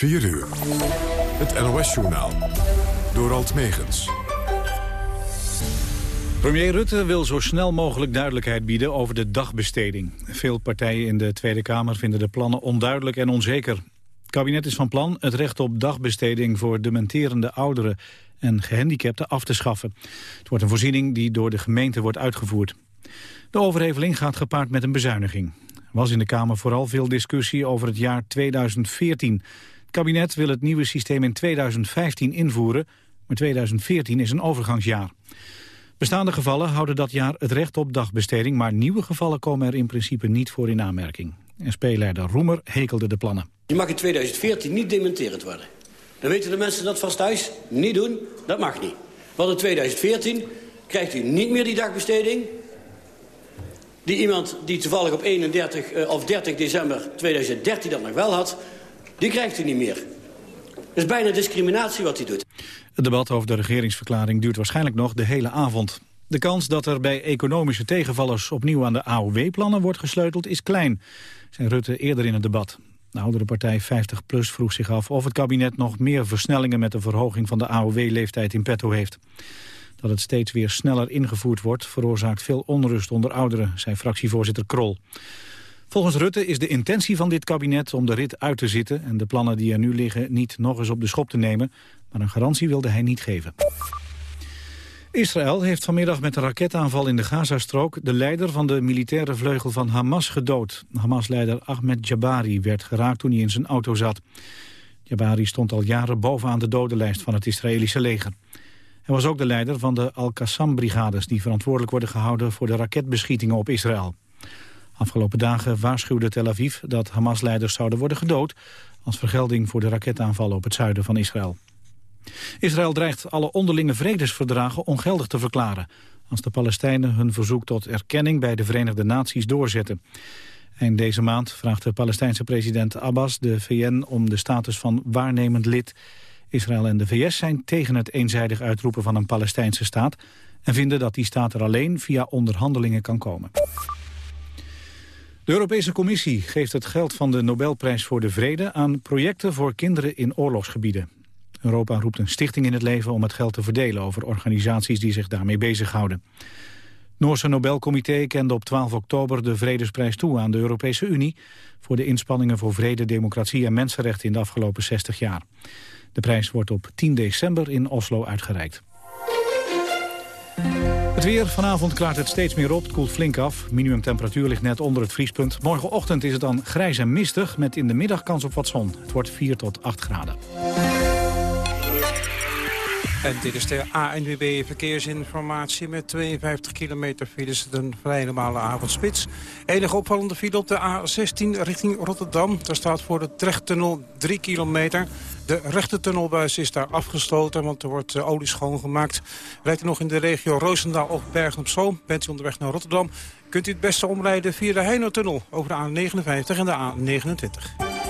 4 uur. Het NOS-journaal. Door Alt Megens. Premier Rutte wil zo snel mogelijk duidelijkheid bieden over de dagbesteding. Veel partijen in de Tweede Kamer vinden de plannen onduidelijk en onzeker. Het kabinet is van plan het recht op dagbesteding voor dementerende ouderen en gehandicapten af te schaffen. Het wordt een voorziening die door de gemeente wordt uitgevoerd. De overheveling gaat gepaard met een bezuiniging. Er was in de Kamer vooral veel discussie over het jaar 2014. Kabinet wil het nieuwe systeem in 2015 invoeren, maar 2014 is een overgangsjaar. Bestaande gevallen houden dat jaar het recht op dagbesteding... maar nieuwe gevallen komen er in principe niet voor in aanmerking. SP-leider Roemer hekelde de plannen. Je mag in 2014 niet dementerend worden. Dan weten de mensen dat vast thuis. Niet doen, dat mag niet. Want in 2014 krijgt u niet meer die dagbesteding... die iemand die toevallig op 31 eh, of 30 december 2013 dat nog wel had... die krijgt u niet meer. Dat is bijna discriminatie wat hij doet. Het debat over de regeringsverklaring duurt waarschijnlijk nog de hele avond. De kans dat er bij economische tegenvallers opnieuw aan de AOW-plannen wordt gesleuteld is klein, zei Rutte eerder in het debat. De oudere partij 50PLUS vroeg zich af of het kabinet nog meer versnellingen met de verhoging van de AOW-leeftijd in petto heeft. Dat het steeds weer sneller ingevoerd wordt veroorzaakt veel onrust onder ouderen, zei fractievoorzitter Krol. Volgens Rutte is de intentie van dit kabinet om de rit uit te zitten... en de plannen die er nu liggen niet nog eens op de schop te nemen. Maar een garantie wilde hij niet geven. Israël heeft vanmiddag met een raketaanval in de Gazastrook... de leider van de militaire vleugel van Hamas gedood. Hamas-leider Ahmed Jabari werd geraakt toen hij in zijn auto zat. Jabari stond al jaren bovenaan de dodenlijst van het Israëlische leger. Hij was ook de leider van de Al-Qassam-brigades... die verantwoordelijk worden gehouden voor de raketbeschietingen op Israël. Afgelopen dagen waarschuwde Tel Aviv dat Hamas-leiders zouden worden gedood... als vergelding voor de raketaanvallen op het zuiden van Israël. Israël dreigt alle onderlinge vredesverdragen ongeldig te verklaren... als de Palestijnen hun verzoek tot erkenning bij de Verenigde Naties doorzetten. Eind deze maand vraagt de Palestijnse president Abbas de VN om de status van waarnemend lid. Israël en de VS zijn tegen het eenzijdig uitroepen van een Palestijnse staat... en vinden dat die staat er alleen via onderhandelingen kan komen. De Europese Commissie geeft het geld van de Nobelprijs voor de Vrede aan projecten voor kinderen in oorlogsgebieden. Europa roept een stichting in het leven om het geld te verdelen over organisaties die zich daarmee bezighouden. Het Noorse Nobelcomité kende op 12 oktober de Vredesprijs toe aan de Europese Unie voor de inspanningen voor vrede, democratie en mensenrechten in de afgelopen 60 jaar. De prijs wordt op 10 december in Oslo uitgereikt. Het weer. Vanavond klaart het steeds meer op. Het koelt flink af. Minimumtemperatuur ligt net onder het vriespunt. Morgenochtend is het dan grijs en mistig... met in de middag kans op wat zon. Het wordt 4 tot 8 graden. En dit is de ANWB Verkeersinformatie met 52 kilometer files. Een vrij normale avondspits. Enige opvallende file op de A16 richting Rotterdam. Daar staat voor de Trechttunnel 3 kilometer. De rechte tunnelbuis is daar afgesloten, want er wordt uh, olie schoongemaakt. Rijdt u nog in de regio Roosendaal of Bergen op Zoom? Bent u onderweg naar Rotterdam? Kunt u het beste omrijden via de Heino-tunnel over de A59 en de A29.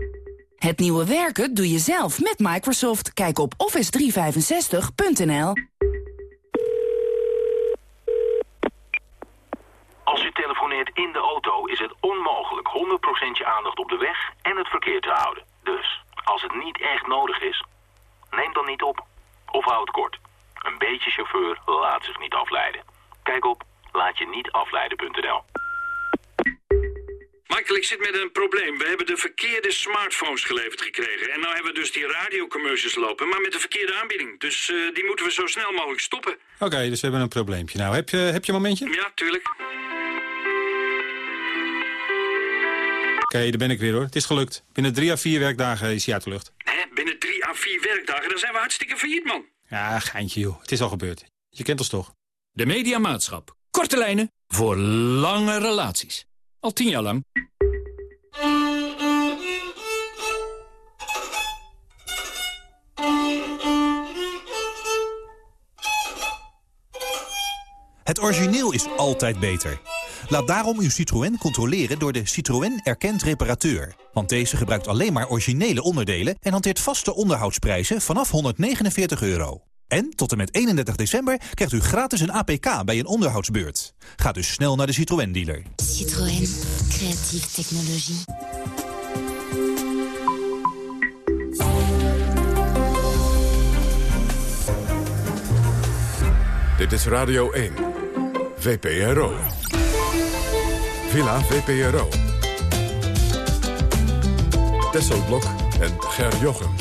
Het nieuwe werken doe je zelf met Microsoft. Kijk op office365.nl. Als u telefoneert in de auto is het onmogelijk 100% je aandacht op de weg en het verkeer te houden. Dus, als het niet echt nodig is, neem dan niet op. Of houd kort. Een beetje chauffeur laat zich niet afleiden. Kijk op laatje-niet-afleiden.nl. Michael, ik zit met een probleem. We hebben de verkeerde smartphones geleverd gekregen. En nou hebben we dus die radiocommercials lopen, maar met de verkeerde aanbieding. Dus uh, die moeten we zo snel mogelijk stoppen. Oké, okay, dus we hebben een probleempje. Nou, heb je, heb je een momentje? Ja, tuurlijk. Oké, okay, daar ben ik weer hoor. Het is gelukt. Binnen drie à vier werkdagen is hij uit de lucht. Hè? Binnen drie à vier werkdagen? Dan zijn we hartstikke failliet, man. Ja, geintje joh. Het is al gebeurd. Je kent ons toch? De Mediamaatschap. Korte lijnen voor lange relaties. Al tien jaar lang. Het origineel is altijd beter. Laat daarom uw Citroën controleren door de Citroën Erkend Reparateur. Want deze gebruikt alleen maar originele onderdelen... en hanteert vaste onderhoudsprijzen vanaf 149 euro. En tot en met 31 december krijgt u gratis een APK bij een onderhoudsbeurt. Ga dus snel naar de Citroën-dealer. Citroën. Creatieve technologie. Dit is Radio 1. VPRO. Villa VPRO. Tesselblok en Ger Jochems.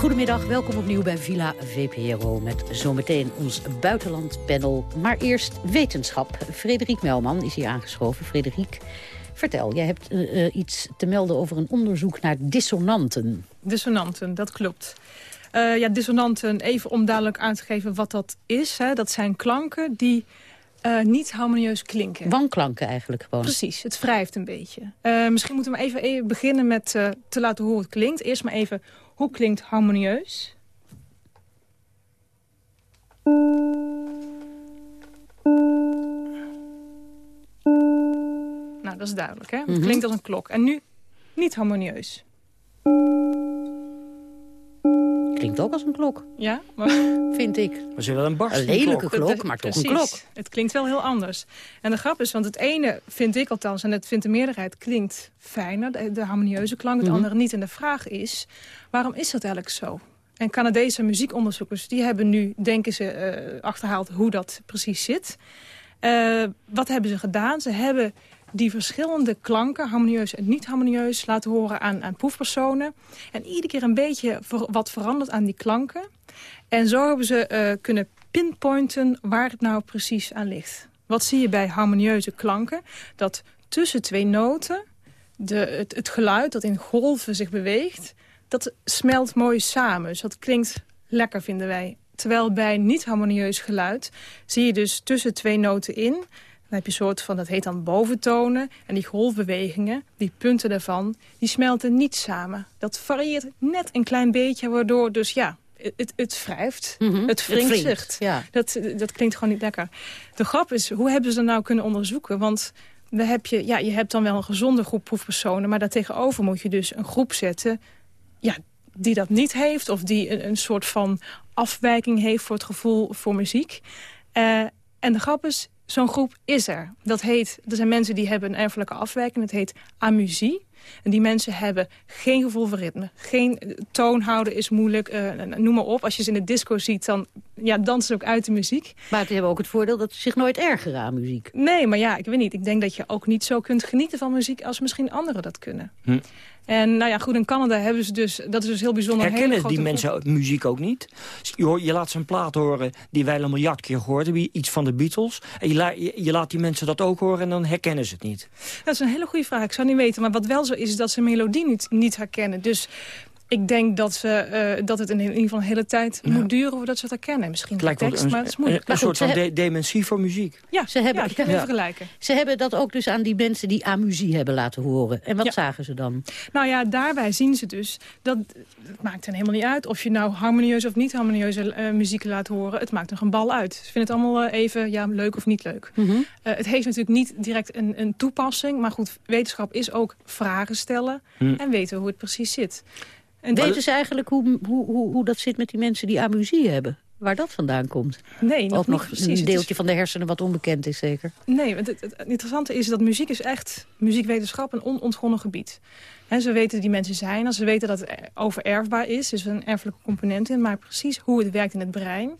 Goedemiddag, welkom opnieuw bij Villa VPRO met zometeen ons buitenlandpanel. Maar eerst wetenschap. Frederik Melman is hier aangeschoven. Frederik, vertel, jij hebt uh, uh, iets te melden over een onderzoek naar dissonanten. Dissonanten, dat klopt. Uh, ja, dissonanten, even om duidelijk aan te geven wat dat is. Hè. Dat zijn klanken die uh, niet harmonieus klinken. Wanklanken eigenlijk gewoon. Precies, het wrijft een beetje. Uh, misschien moeten we even, even beginnen met uh, te laten horen hoe het klinkt. Eerst maar even, hoe klinkt harmonieus? Nou, dat is duidelijk, hè? Het mm -hmm. klinkt als een klok. En nu niet harmonieus. Klinkt ook als een klok. Ja, maar... vind ik. Maar ze wel een barst. Een lelijke klok, klok maar toch een klok. Het klinkt wel heel anders. En de grap is, want het ene vind ik althans, en dat vindt de meerderheid, klinkt fijner, de, de harmonieuze klank, het mm -hmm. andere niet. En de vraag is, waarom is dat eigenlijk zo? En Canadese muziekonderzoekers, die hebben nu, denken ze, uh, achterhaald hoe dat precies zit. Uh, wat hebben ze gedaan? Ze hebben die verschillende klanken, harmonieus en niet harmonieus, laten horen aan, aan proefpersonen. En iedere keer een beetje wat veranderd aan die klanken. En zo hebben ze uh, kunnen pinpointen waar het nou precies aan ligt. Wat zie je bij harmonieuze klanken? Dat tussen twee noten de, het, het geluid dat in golven zich beweegt, dat smelt mooi samen. Dus dat klinkt lekker, vinden wij. Terwijl bij niet-harmonieus geluid zie je dus tussen twee noten in... Dan heb je een soort van, dat heet dan boventonen. En die golfbewegingen, die punten daarvan, die smelten niet samen. Dat varieert net een klein beetje, waardoor dus ja, het, het wrijft, mm -hmm. het wringt. Ja. Dat, dat klinkt gewoon niet lekker. De grap is, hoe hebben ze dat nou kunnen onderzoeken? Want dan heb je, ja, je hebt dan wel een gezonde groep proefpersonen... maar daartegenover moet je dus een groep zetten... Ja, die dat niet heeft of die een, een soort van afwijking heeft... voor het gevoel voor muziek. Uh, en de grap is, zo'n groep is er. Dat heet, er zijn mensen die hebben een erfelijke afwijking. Dat heet amusie. En die mensen hebben geen gevoel voor ritme. Geen toon houden is moeilijk. Uh, noem maar op. Als je ze in de disco ziet, dan ja, dansen ze ook uit de muziek. Maar ze hebben ook het voordeel dat ze zich nooit ergeren aan muziek. Nee, maar ja, ik weet niet. Ik denk dat je ook niet zo kunt genieten van muziek... als misschien anderen dat kunnen. Hm. En nou ja, goed, in Canada hebben ze dus... Dat is dus heel bijzonder. Herkennen die mensen groep. muziek ook niet? Je, je laat ze een plaat horen die wij een miljard keer gehoord hebben. Iets van de Beatles. En je, la, je, je, laat die mensen dat ook horen en dan herkennen ze het niet. Dat is een hele goede vraag. Ik zou niet weten. Maar wat wel zo is, is dat ze melodie niet, niet herkennen. Dus ik denk dat, ze, uh, dat het in ieder geval een hele tijd ja. moet duren voordat ze het herkennen. Misschien de tekst, een, maar het is moeilijk. Een, een soort van de dementie voor muziek. Ja, ze hebben, ja, ja. vergelijken. Ze hebben dat ook dus aan die mensen die amusie hebben laten horen. En wat ja. zagen ze dan? Nou ja, daarbij zien ze dus, dat het maakt hen helemaal niet uit... of je nou harmonieuze of niet harmonieuze uh, muziek laat horen. Het maakt er een bal uit. Ze vinden het allemaal uh, even ja, leuk of niet leuk. Mm -hmm. het heeft natuurlijk niet direct een, een, toepassing. Maar goed, wetenschap is ook vragen stellen... Mm. en weten hoe het precies zit. En weten ze eigenlijk hoe, hoe, hoe, hoe dat zit met die mensen die amusie hebben? Waar dat vandaan komt? Nee, nog Ook nog precies. een deeltje van de hersenen wat onbekend is, zeker? Nee, het, het, het, interessante is dat muziek is echt, muziekwetenschap, een onontgonnen gebied. He, ze weten die mensen zijn, als ze weten dat het overerfbaar is, dus een erfelijke component in, maar precies hoe het werkt in het brein,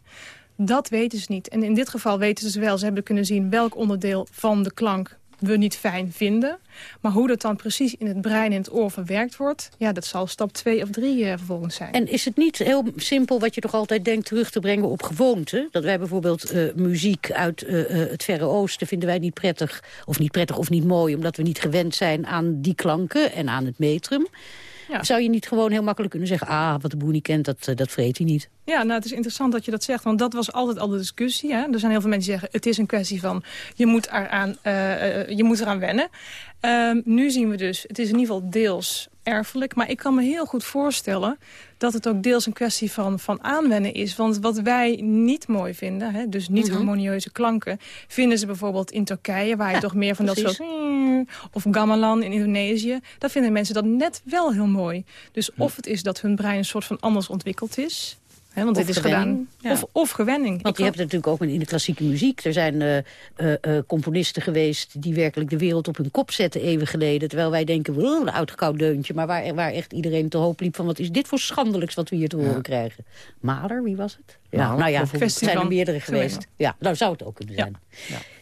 dat weten ze niet. En in dit geval weten ze wel, ze hebben kunnen zien welk onderdeel van de klank we niet fijn vinden. Maar hoe dat dan precies in het brein en het oor verwerkt wordt... ja, dat zal stap 2 of 3 uh, vervolgens zijn. En is het niet heel simpel wat je toch altijd denkt terug te brengen op gewoonte? Dat wij bijvoorbeeld uh, muziek uit uh, het Verre Oosten vinden wij niet prettig... of niet prettig of niet mooi, omdat we niet gewend zijn aan die klanken en aan het metrum... Ja. Zou je niet gewoon heel makkelijk kunnen zeggen... ah, wat de boer niet kent, dat, dat vreet hij niet? Ja, nou, het is interessant dat je dat zegt. Want dat was altijd al de discussie. Hè? Er zijn heel veel mensen die zeggen... het is een kwestie van, je moet eraan, uh, uh, je moet eraan wennen. Uh, nu zien we dus, het is in ieder geval deels erfelijk. Maar ik kan me heel goed voorstellen dat het ook deels een kwestie van, van aanwennen is. Want wat wij niet mooi vinden, hè, dus niet Mhm. harmonieuze klanken... vinden ze bijvoorbeeld in Turkije, waar je Ja, toch meer van precies. dat soort... mm, of gamelan in Indonesië, daar vinden mensen dat net wel heel mooi. Dus of het is dat hun brein een soort van anders ontwikkeld is... Want Of dit is gewenning, gedaan. ja. Of, of gewenning. Want je hebt het natuurlijk ook in de klassieke muziek. Er zijn eh, eh, eh, componisten geweest die werkelijk de wereld op hun kop zetten even geleden. Terwijl wij denken, "Wow, een oud goud deuntje. Maar waar, waar echt iedereen te hoop liep van wat is dit voor schandelijks wat we hier te horen krijgen. Mahler, wie was het? Ja, Nou, nou ja, bijvoorbeeld. er zijn er meerdere geweest. Ja, nou zou het ook kunnen zijn.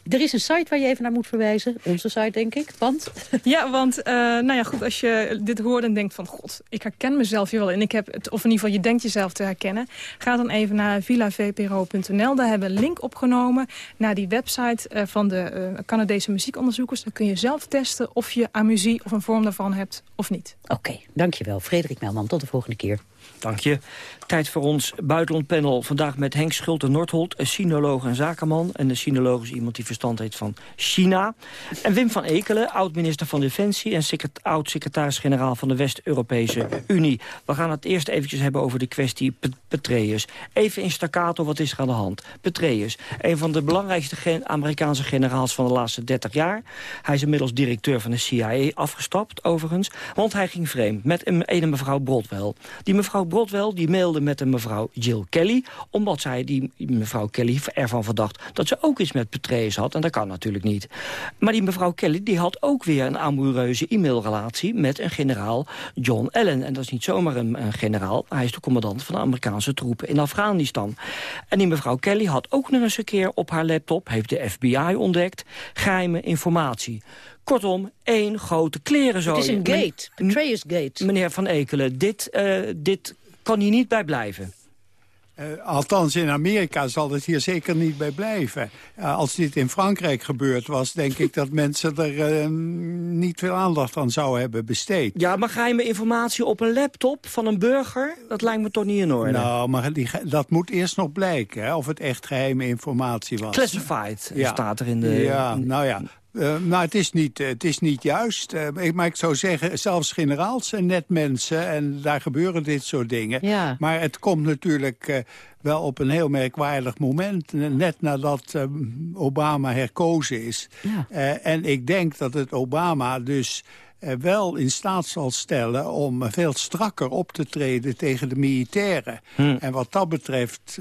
Er is een site waar je even naar moet verwijzen. Onze site, denk ik. Want? Ja, want uh, nou ja, goed, als je dit hoort en denkt van... god, ik herken mezelf hier wel in. Ik heb het, of in ieder geval, je denkt jezelf te herkennen. Ga dan even naar villavpro.nl. Daar hebben we een link opgenomen naar die website uh, van de uh, Canadese muziekonderzoekers. Dan kun je zelf testen of je amusie of een vorm daarvan hebt of niet. Oké, okay, dankjewel. Frederik Melman, tot de volgende keer. Dank je. Tijd voor ons buitenlandpanel. Vandaag met Henk Schulte-Nordholt, een sinoloog en zakenman. En de sinoloog is iemand die verstand heeft van China. En Wim van Ekelen, oud-minister van Defensie... en oud-secretaris-generaal van de West-Europese Unie. We gaan het eerst eventjes hebben over de kwestie Petraeus. Even in staccato, wat is er aan de hand? Petraeus, een van de belangrijkste Amerikaanse generaals van de laatste 30 jaar. Hij is inmiddels directeur van de CIA afgestapt, overigens. Want hij ging vreemd met een, een mevrouw Brodwell. Die mevrouw Brodwell die mailde met een mevrouw Jill Kelly... omdat zij die mevrouw Kelly ervan verdacht dat ze ook iets met Petraeus had. En dat kan natuurlijk niet. Maar die mevrouw Kelly die had ook weer een amoureuze e-mailrelatie... met een generaal John Allen. En dat is niet zomaar een, een generaal. Hij is de commandant van de Amerikaanse troepen in Afghanistan. En die mevrouw Kelly had ook nog eens een keer op haar laptop... heeft de FBI ontdekt, geheime informatie. Kortom, één grote klerenzooi. Het is een gate, Petraeus Gate. Meneer Van Ekelen, dit, uh, dit kan hier niet bij blijven. Uh, althans, in Amerika zal het hier zeker niet bij blijven. Uh, als dit in Frankrijk gebeurd was, denk ik dat mensen er uh, niet veel aandacht aan zouden hebben besteed. Ja, maar geheime informatie op een laptop van een burger, dat lijkt me toch niet in orde. Nou, maar die, dat moet eerst nog blijken, hè, of het echt geheime informatie was. Classified ja. staat er in de... Ja, nou ja. Uh, nou, het is niet, het is niet juist. Uh, maar ik zou zeggen, zelfs generaals zijn net mensen... en daar gebeuren dit soort dingen. Ja. Maar het komt natuurlijk uh, wel op een heel merkwaardig moment... net nadat Obama herkozen is. Ja. en ik denk dat het Obama dus wel in staat zal stellen... om veel strakker op te treden tegen de militairen. Hm. En wat dat betreft...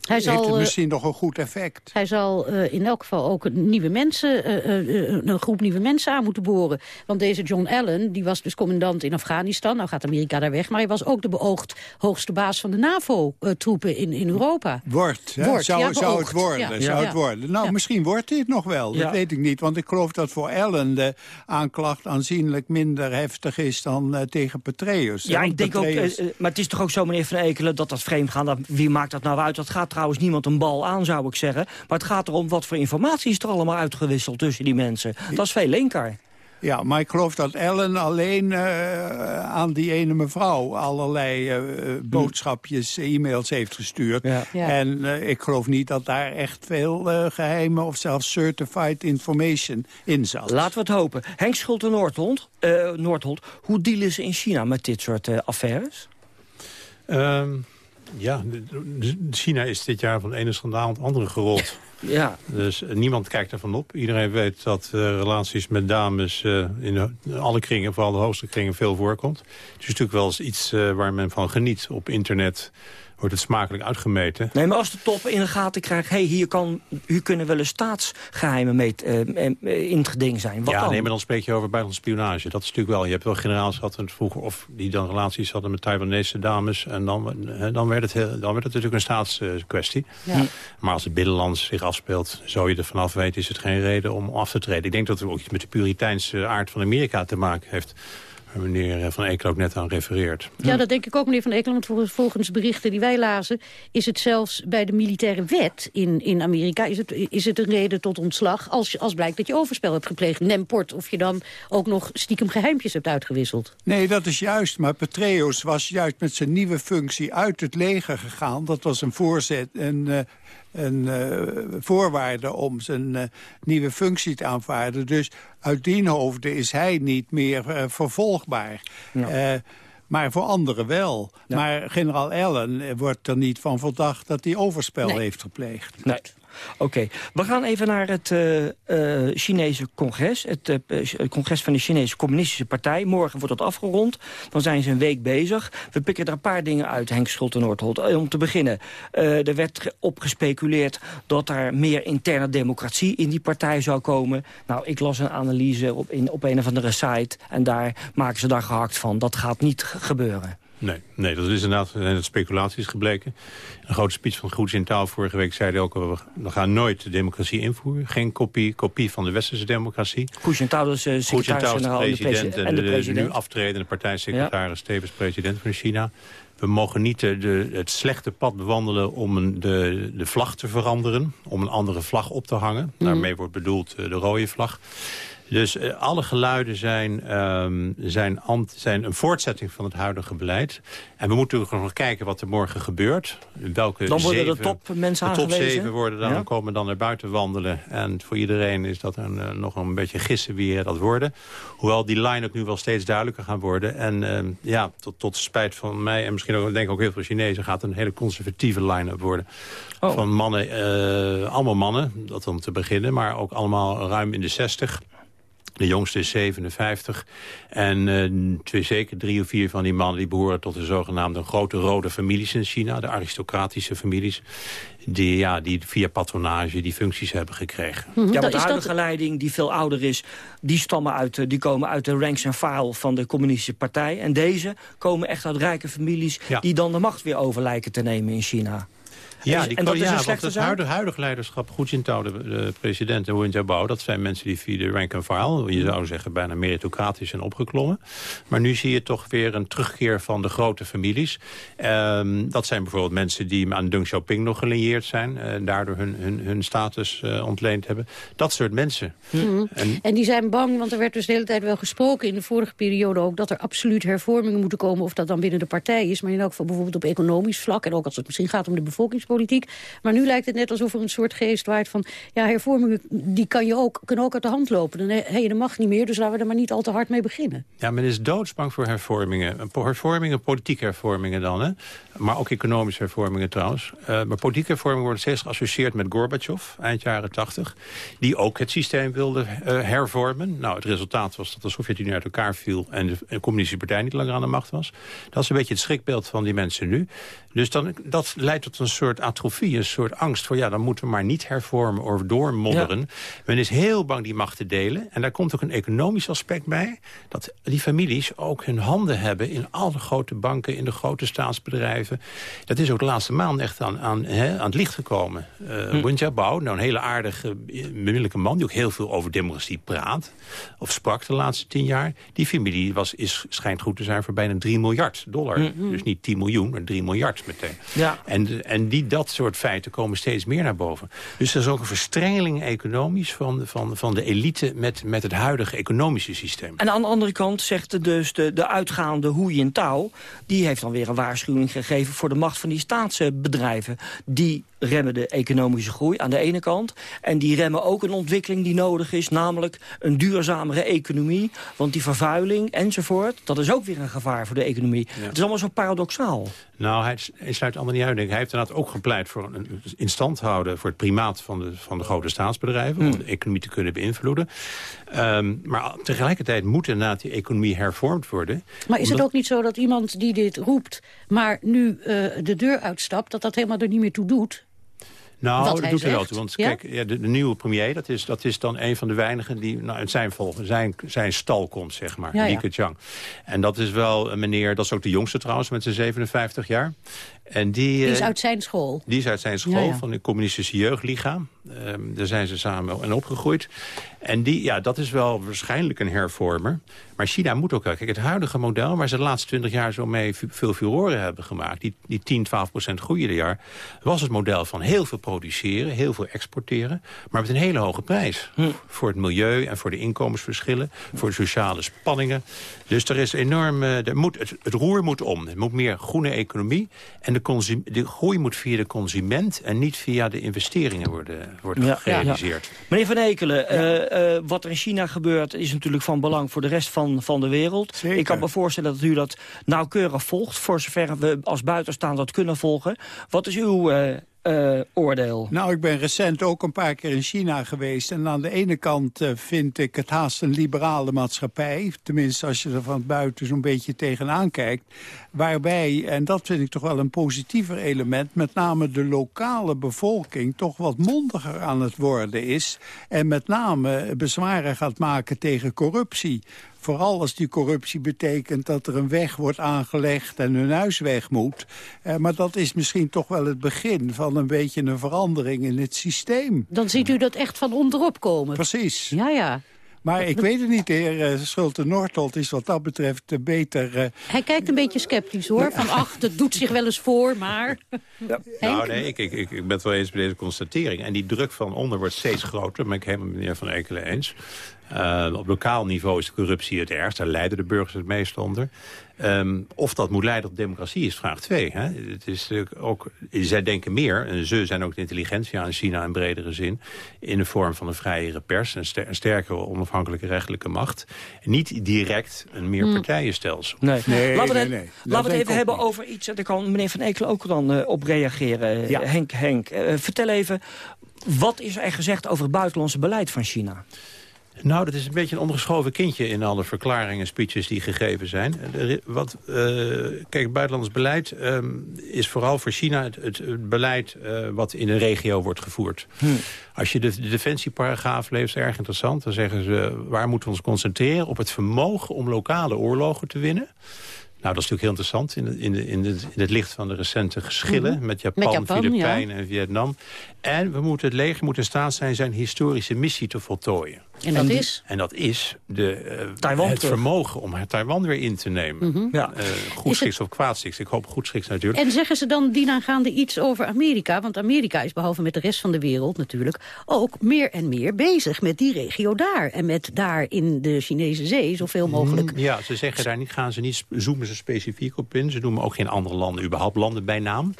Hij heeft zal, het misschien nog een goed effect. Hij zal uh, in elk geval ook nieuwe mensen, uh, uh, een groep nieuwe mensen aan moeten boren. Want deze John Allen, die was dus commandant in Afghanistan. Nou gaat Amerika daar weg. Maar hij was ook de beoogd hoogste baas van de NAVO-troepen in, in Europa. Wordt, hè? wordt zou, ja, zou het worden. Ja. Zou het worden. Nou, misschien wordt dit nog wel. Dat weet ik niet. Want ik geloof dat voor Allen de aanklacht aanzienlijk minder heftig is dan tegen Petraeus. Ja, ik denk Petraeus... ook, maar het is toch ook zo, meneer Van Ekelen, dat dat vreemdgaan, dat, wie maakt dat nou uit? Dat gaat trouwens niemand een bal aan, zou ik zeggen. Maar het gaat erom wat voor informatie is er allemaal uitgewisseld tussen die mensen. Dat is veel linker. Ja, maar ik geloof dat Ellen alleen uh, aan die ene mevrouw allerlei uh, boodschapjes, e-mails heeft gestuurd. Ja. Ja. En uh, ik geloof niet dat daar echt veel geheime of zelfs certified information in zat. Laten we het hopen. Henk Schulte-Noordholt, Noordholt, hoe dealen ze in China met dit soort affaires? Um... Ja, China is dit jaar van de ene schandaal het andere gerold. Ja. Dus uh, niemand kijkt ervan op. Iedereen weet dat uh, relaties met dames uh, in alle kringen, vooral de hoogste kringen, veel voorkomt. Het is natuurlijk wel eens iets waar men van geniet op internet wordt het smakelijk uitgemeten. Nee, maar als de top in de gaten krijgt... hé, hey, hier, kan, hier kunnen wel eens staatsgeheimen mee uh, in het geding zijn. Wat ja, dan? nee, maar dan spreek je over buitenlandse spionage. Dat is natuurlijk wel... Je hebt wel generaals gehad vroeger... of die dan relaties hadden met Taiwanese dames... en dan, dan, werd, het heel, dan werd het natuurlijk een staatskwestie. Uh, ja. Maar als het binnenlands zich afspeelt... zo je er vanaf weet, is het geen reden om af te treden. Ik denk dat het ook iets met de puriteinse aard van Amerika te maken heeft meneer Van Ekel ook net aan refereert. Ja, dat denk ik ook, meneer Van Ekel. Want volgens berichten die wij lazen... is het zelfs bij de militaire wet in, in Amerika... Is het, is het een reden tot ontslag als, als blijkt dat je overspel hebt gepleegd. Nemport, of je dan ook nog stiekem geheimpjes hebt uitgewisseld. Nee, dat is juist. Maar Petreus was juist met zijn nieuwe functie uit het leger gegaan. Dat was een voorzet, een... Een uh, voorwaarde om zijn uh, nieuwe functie te aanvaarden. Dus uit die hoofde is hij niet meer uh. Eh, maar voor anderen wel. Maar generaal Allen wordt er niet van verdacht dat hij overspel heeft gepleegd. Nee. Oké, we gaan even naar het uh, uh, Chinese congres. Het, uh, het, congres van de Chinese Communistische Partij. Morgen wordt dat afgerond. Dan zijn ze een week bezig. We pikken er een paar dingen uit, Henk Schulte-Noordholt. Om te beginnen, er werd op gespeculeerd... dat er meer interne democratie in die partij zou komen. Nou, ik las een analyse op, in, op een of andere site... en daar maken ze daar gehakt van. Dat gaat niet gebeuren. Nee, nee, dat is inderdaad zijn speculaties gebleken. Een grote speech van Goeds in Taal vorige week zei ook... we gaan nooit de democratie invoeren. Geen kopie, kopie van de westerse democratie. Goeds in Taal is uh, secretaris-generaal en de president. En de, de, nu aftredende partijsecretaris, ja. tevens president van China. We mogen niet de, het slechte pad bewandelen om een, de, de vlag te veranderen. Om een andere vlag op te hangen. Mm. Daarmee wordt bedoeld de rode vlag. Dus uh, alle geluiden zijn, um, zijn, zijn een voortzetting van het huidige beleid. En we moeten natuurlijk nog kijken wat er morgen gebeurt. Welke dan worden zeven, de topmensen De top zeven worden dan, ja? komen dan naar buiten wandelen. En voor iedereen is dat een, uh, nog een beetje gissen wie dat worden. Hoewel die line-up nu wel steeds duidelijker gaan worden. En uh, ja, tot, tot spijt van mij en misschien ook, denk ik ook heel veel Chinezen... gaat een hele conservatieve line-up worden. Oh. Van mannen, allemaal mannen, dat om te beginnen. Maar ook allemaal ruim in de 60. De jongste is 57. En uh, twee, zeker drie of vier van die mannen die behoren tot de zogenaamde grote rode families in China. De aristocratische families. Die, ja, die via patronage die functies hebben gekregen. Mm -hmm. Ja, maar de huidige dat... leiding, die veel ouder is, die, stammen uit, die komen uit de ranks en file van de communistische partij. En deze komen echt uit rijke families ja. die dan de macht weer over lijken te nemen in China. Ja, die en dat ja, is want het huidige, huidige leiderschap, Hu Jintao, de, de president en Wen Jiabao... dat zijn mensen die via de rank and file, je zou zeggen bijna meritocratisch zijn opgeklommen. Maar nu zie je toch weer een terugkeer van de grote families. Um, dat zijn bijvoorbeeld mensen die aan Deng Xiaoping nog gelieerd zijn... en daardoor hun, hun, hun status uh, ontleend hebben. Dat soort mensen. Mm -hmm. en, en die zijn bang, want er werd dus de hele tijd wel gesproken... in de vorige periode ook, dat er absoluut hervormingen moeten komen... of dat dan binnen de partij is, maar in elk geval bijvoorbeeld op economisch vlak... en ook als het misschien gaat om de bevolkings Maar nu lijkt het net alsof er een soort geest waait van... ja, hervormingen die kan je ook, kunnen ook uit de hand lopen. Dan heb je de macht niet meer, dus laten we er maar niet al te hard mee beginnen. Ja, men is doodsbang voor hervormingen. Hervormingen, politieke hervormingen dan, hè? maar ook economische hervormingen trouwens. Uh, maar politieke hervormingen worden steeds geassocieerd met Gorbachev, eind jaren 80... die ook het systeem wilde uh, hervormen. Nou, het resultaat was dat de Sovjet-Unie uit elkaar viel... en de, de communistische partij niet langer aan de macht was. Dat is een beetje het schrikbeeld van die mensen nu. Dus dan, dat leidt tot een soort atrofie, een soort angst voor... ja, dan moeten we maar niet hervormen of doormodderen. Ja. Men is heel bang die macht te delen. En daar komt ook een economisch aspect bij... dat die families ook hun handen hebben in alle grote banken... in de grote staatsbedrijven. Dat is ook de laatste maand echt aan, aan, hè, aan het licht gekomen. Uh, hm. Nou een hele aardige, bemiddelijke man... die ook heel veel over democratie praat, of sprak de laatste tien jaar. Die familie was, is, schijnt goed te zijn voor bijna 3 miljard dollar. Hm. Dus niet 10 miljoen, maar 3 miljard meteen. Ja. En, en die, dat soort feiten komen steeds meer naar boven. Dus er is ook een verstrengeling economisch van, van, van de elite met, met het huidige economische systeem. En aan de andere kant zegt dus de, de uitgaande Hu Jintao... die heeft dan weer een waarschuwing gegeven voor de macht van die staatsbedrijven. Die remmen de economische groei aan de ene kant. En die remmen ook een ontwikkeling die nodig is, namelijk een duurzamere economie. Want die vervuiling enzovoort, dat is ook weer een gevaar voor de economie. Ja. Het is allemaal zo paradoxaal. Nou, hij, hij sluit allemaal niet uit. Hij heeft inderdaad ook gepleit voor een instand houden... voor het primaat van de, van de grote staatsbedrijven... Om de economie te kunnen beïnvloeden. Um, maar tegelijkertijd moet inderdaad die economie hervormd worden. Maar is omdat... het ook niet zo dat iemand die dit roept... maar nu uh, de deur uitstapt, dat dat helemaal er niet meer toe doet? Nou, dat, dat doet hij er wel toe. Want ja? kijk, ja, de, de, nieuwe premier, dat is, dat is dan een van de weinigen die nou, uit zijn, volgen, zijn, zijn stal komt, zeg maar. Ja, Li. Keqiang. En dat is wel een meneer, dat is ook de jongste trouwens, met zijn 57 jaar. En die, Die is eh, uit zijn school. Die is uit zijn school, Ja, ja. van de communistische jeugdliga. Ehm, daar zijn ze samen en opgegroeid. En die, ja, dat is wel waarschijnlijk een hervormer. Maar China moet ook... Kijk, het huidige model waar ze de laatste 20 jaar zo mee veel furoren hebben gemaakt... die, die 10, 12 procent groei ieder jaar... was het model van heel veel produceren, heel veel exporteren... maar met een hele hoge prijs. Hm. Voor het milieu en voor de inkomensverschillen, voor de sociale spanningen. Dus er is enorm... eh, er moet, het, het roer moet om. Het moet meer groene economie. En de, de groei moet via de consument... en niet via de investeringen worden, worden Ja, gerealiseerd. ja. Meneer Van Ekelen, eh, eh, wat er in China gebeurt... is natuurlijk van belang voor de rest van, van de wereld. Ik kan me voorstellen dat u dat nauwkeurig volgt... voor zover we als buitenstaand dat kunnen volgen. Wat is uw eh, oordeel? Nou, ik ben recent ook een paar keer in China geweest. En aan de ene kant eh, vind ik het haast een liberale maatschappij. Tenminste, als je er van buiten zo'n beetje tegenaan kijkt. Waarbij, en dat vind ik toch wel een positiever element... met name de lokale bevolking toch wat mondiger aan het worden is. En met name bezwaren gaat maken tegen corruptie. Vooral als die corruptie betekent dat er een weg wordt aangelegd en hun huis weg moet. Eh, maar dat is misschien toch wel het begin van een beetje een verandering in het systeem. Dan ziet u dat echt van onderop komen. Precies. Ja, ja. Maar ik weet het niet, de heer uh, Schulte-Noordholt is wat dat betreft uh, beter... Uh... Hij kijkt een beetje sceptisch, hoor. Van, ach, dat doet zich wel eens voor, maar... Nou, nee, ik, ik, ik, ik ben het wel eens met deze constatering. En die druk van onder wordt steeds groter. Ben ik helemaal met meneer Van Ekelen eens. Uh, op lokaal niveau is de corruptie het ergst. Daar lijden de burgers het meest onder. Um, of dat moet leiden tot democratie is vraag 2. Het is ook, zij denken meer, en ze zijn ook de intelligentie aan China in bredere zin... in de vorm van een vrijere pers, een, ster, een sterkere onafhankelijke rechtelijke macht. Niet direct een meerpartijenstelsel. Nee. Nee, laten we nee, het, nee. laten we het even hebben niet. over iets... daar kan meneer Van Ekelen ook dan uh, op reageren. Ja. Henk, Henk uh, vertel even, wat is er gezegd over het buitenlandse beleid van China? Nou, dat is een beetje een ondergeschoven kindje in alle verklaringen en speeches die gegeven zijn. Wat, uh, kijk, buitenlands beleid um, is vooral voor China het, het, beleid uh, wat in een regio wordt gevoerd. Hm. Als je de, de defensieparagraaf leest, erg interessant. Dan zeggen ze, waar moeten we ons concentreren? Op het vermogen om lokale oorlogen te winnen. Nou, dat is natuurlijk heel interessant in, de, in, de, in, de, in het licht van de recente geschillen... -hmm. met Japan, met Japan Filipijnen ja. en Vietnam. En we moeten, het leger moet in staat zijn zijn historische missie te voltooien. En dat is? En dat is de, uh, Taiwan het terug. vermogen om Taiwan weer in te nemen. Mm -hmm. ja. uh, goed schiks of kwaad schiks. Ik hoop goed schiks natuurlijk. En zeggen ze dan dienaangaande iets over Amerika? Want Amerika is behalve met de rest van de wereld natuurlijk... ook meer en meer bezig met die regio daar. En met daar in de Chinese zee zoveel mogelijk... Mm, ja, ze zeggen daar niet, gaan ze niet, zoomen ze specifiek op in. Ze noemen ook geen andere landen, überhaupt landen bij naam.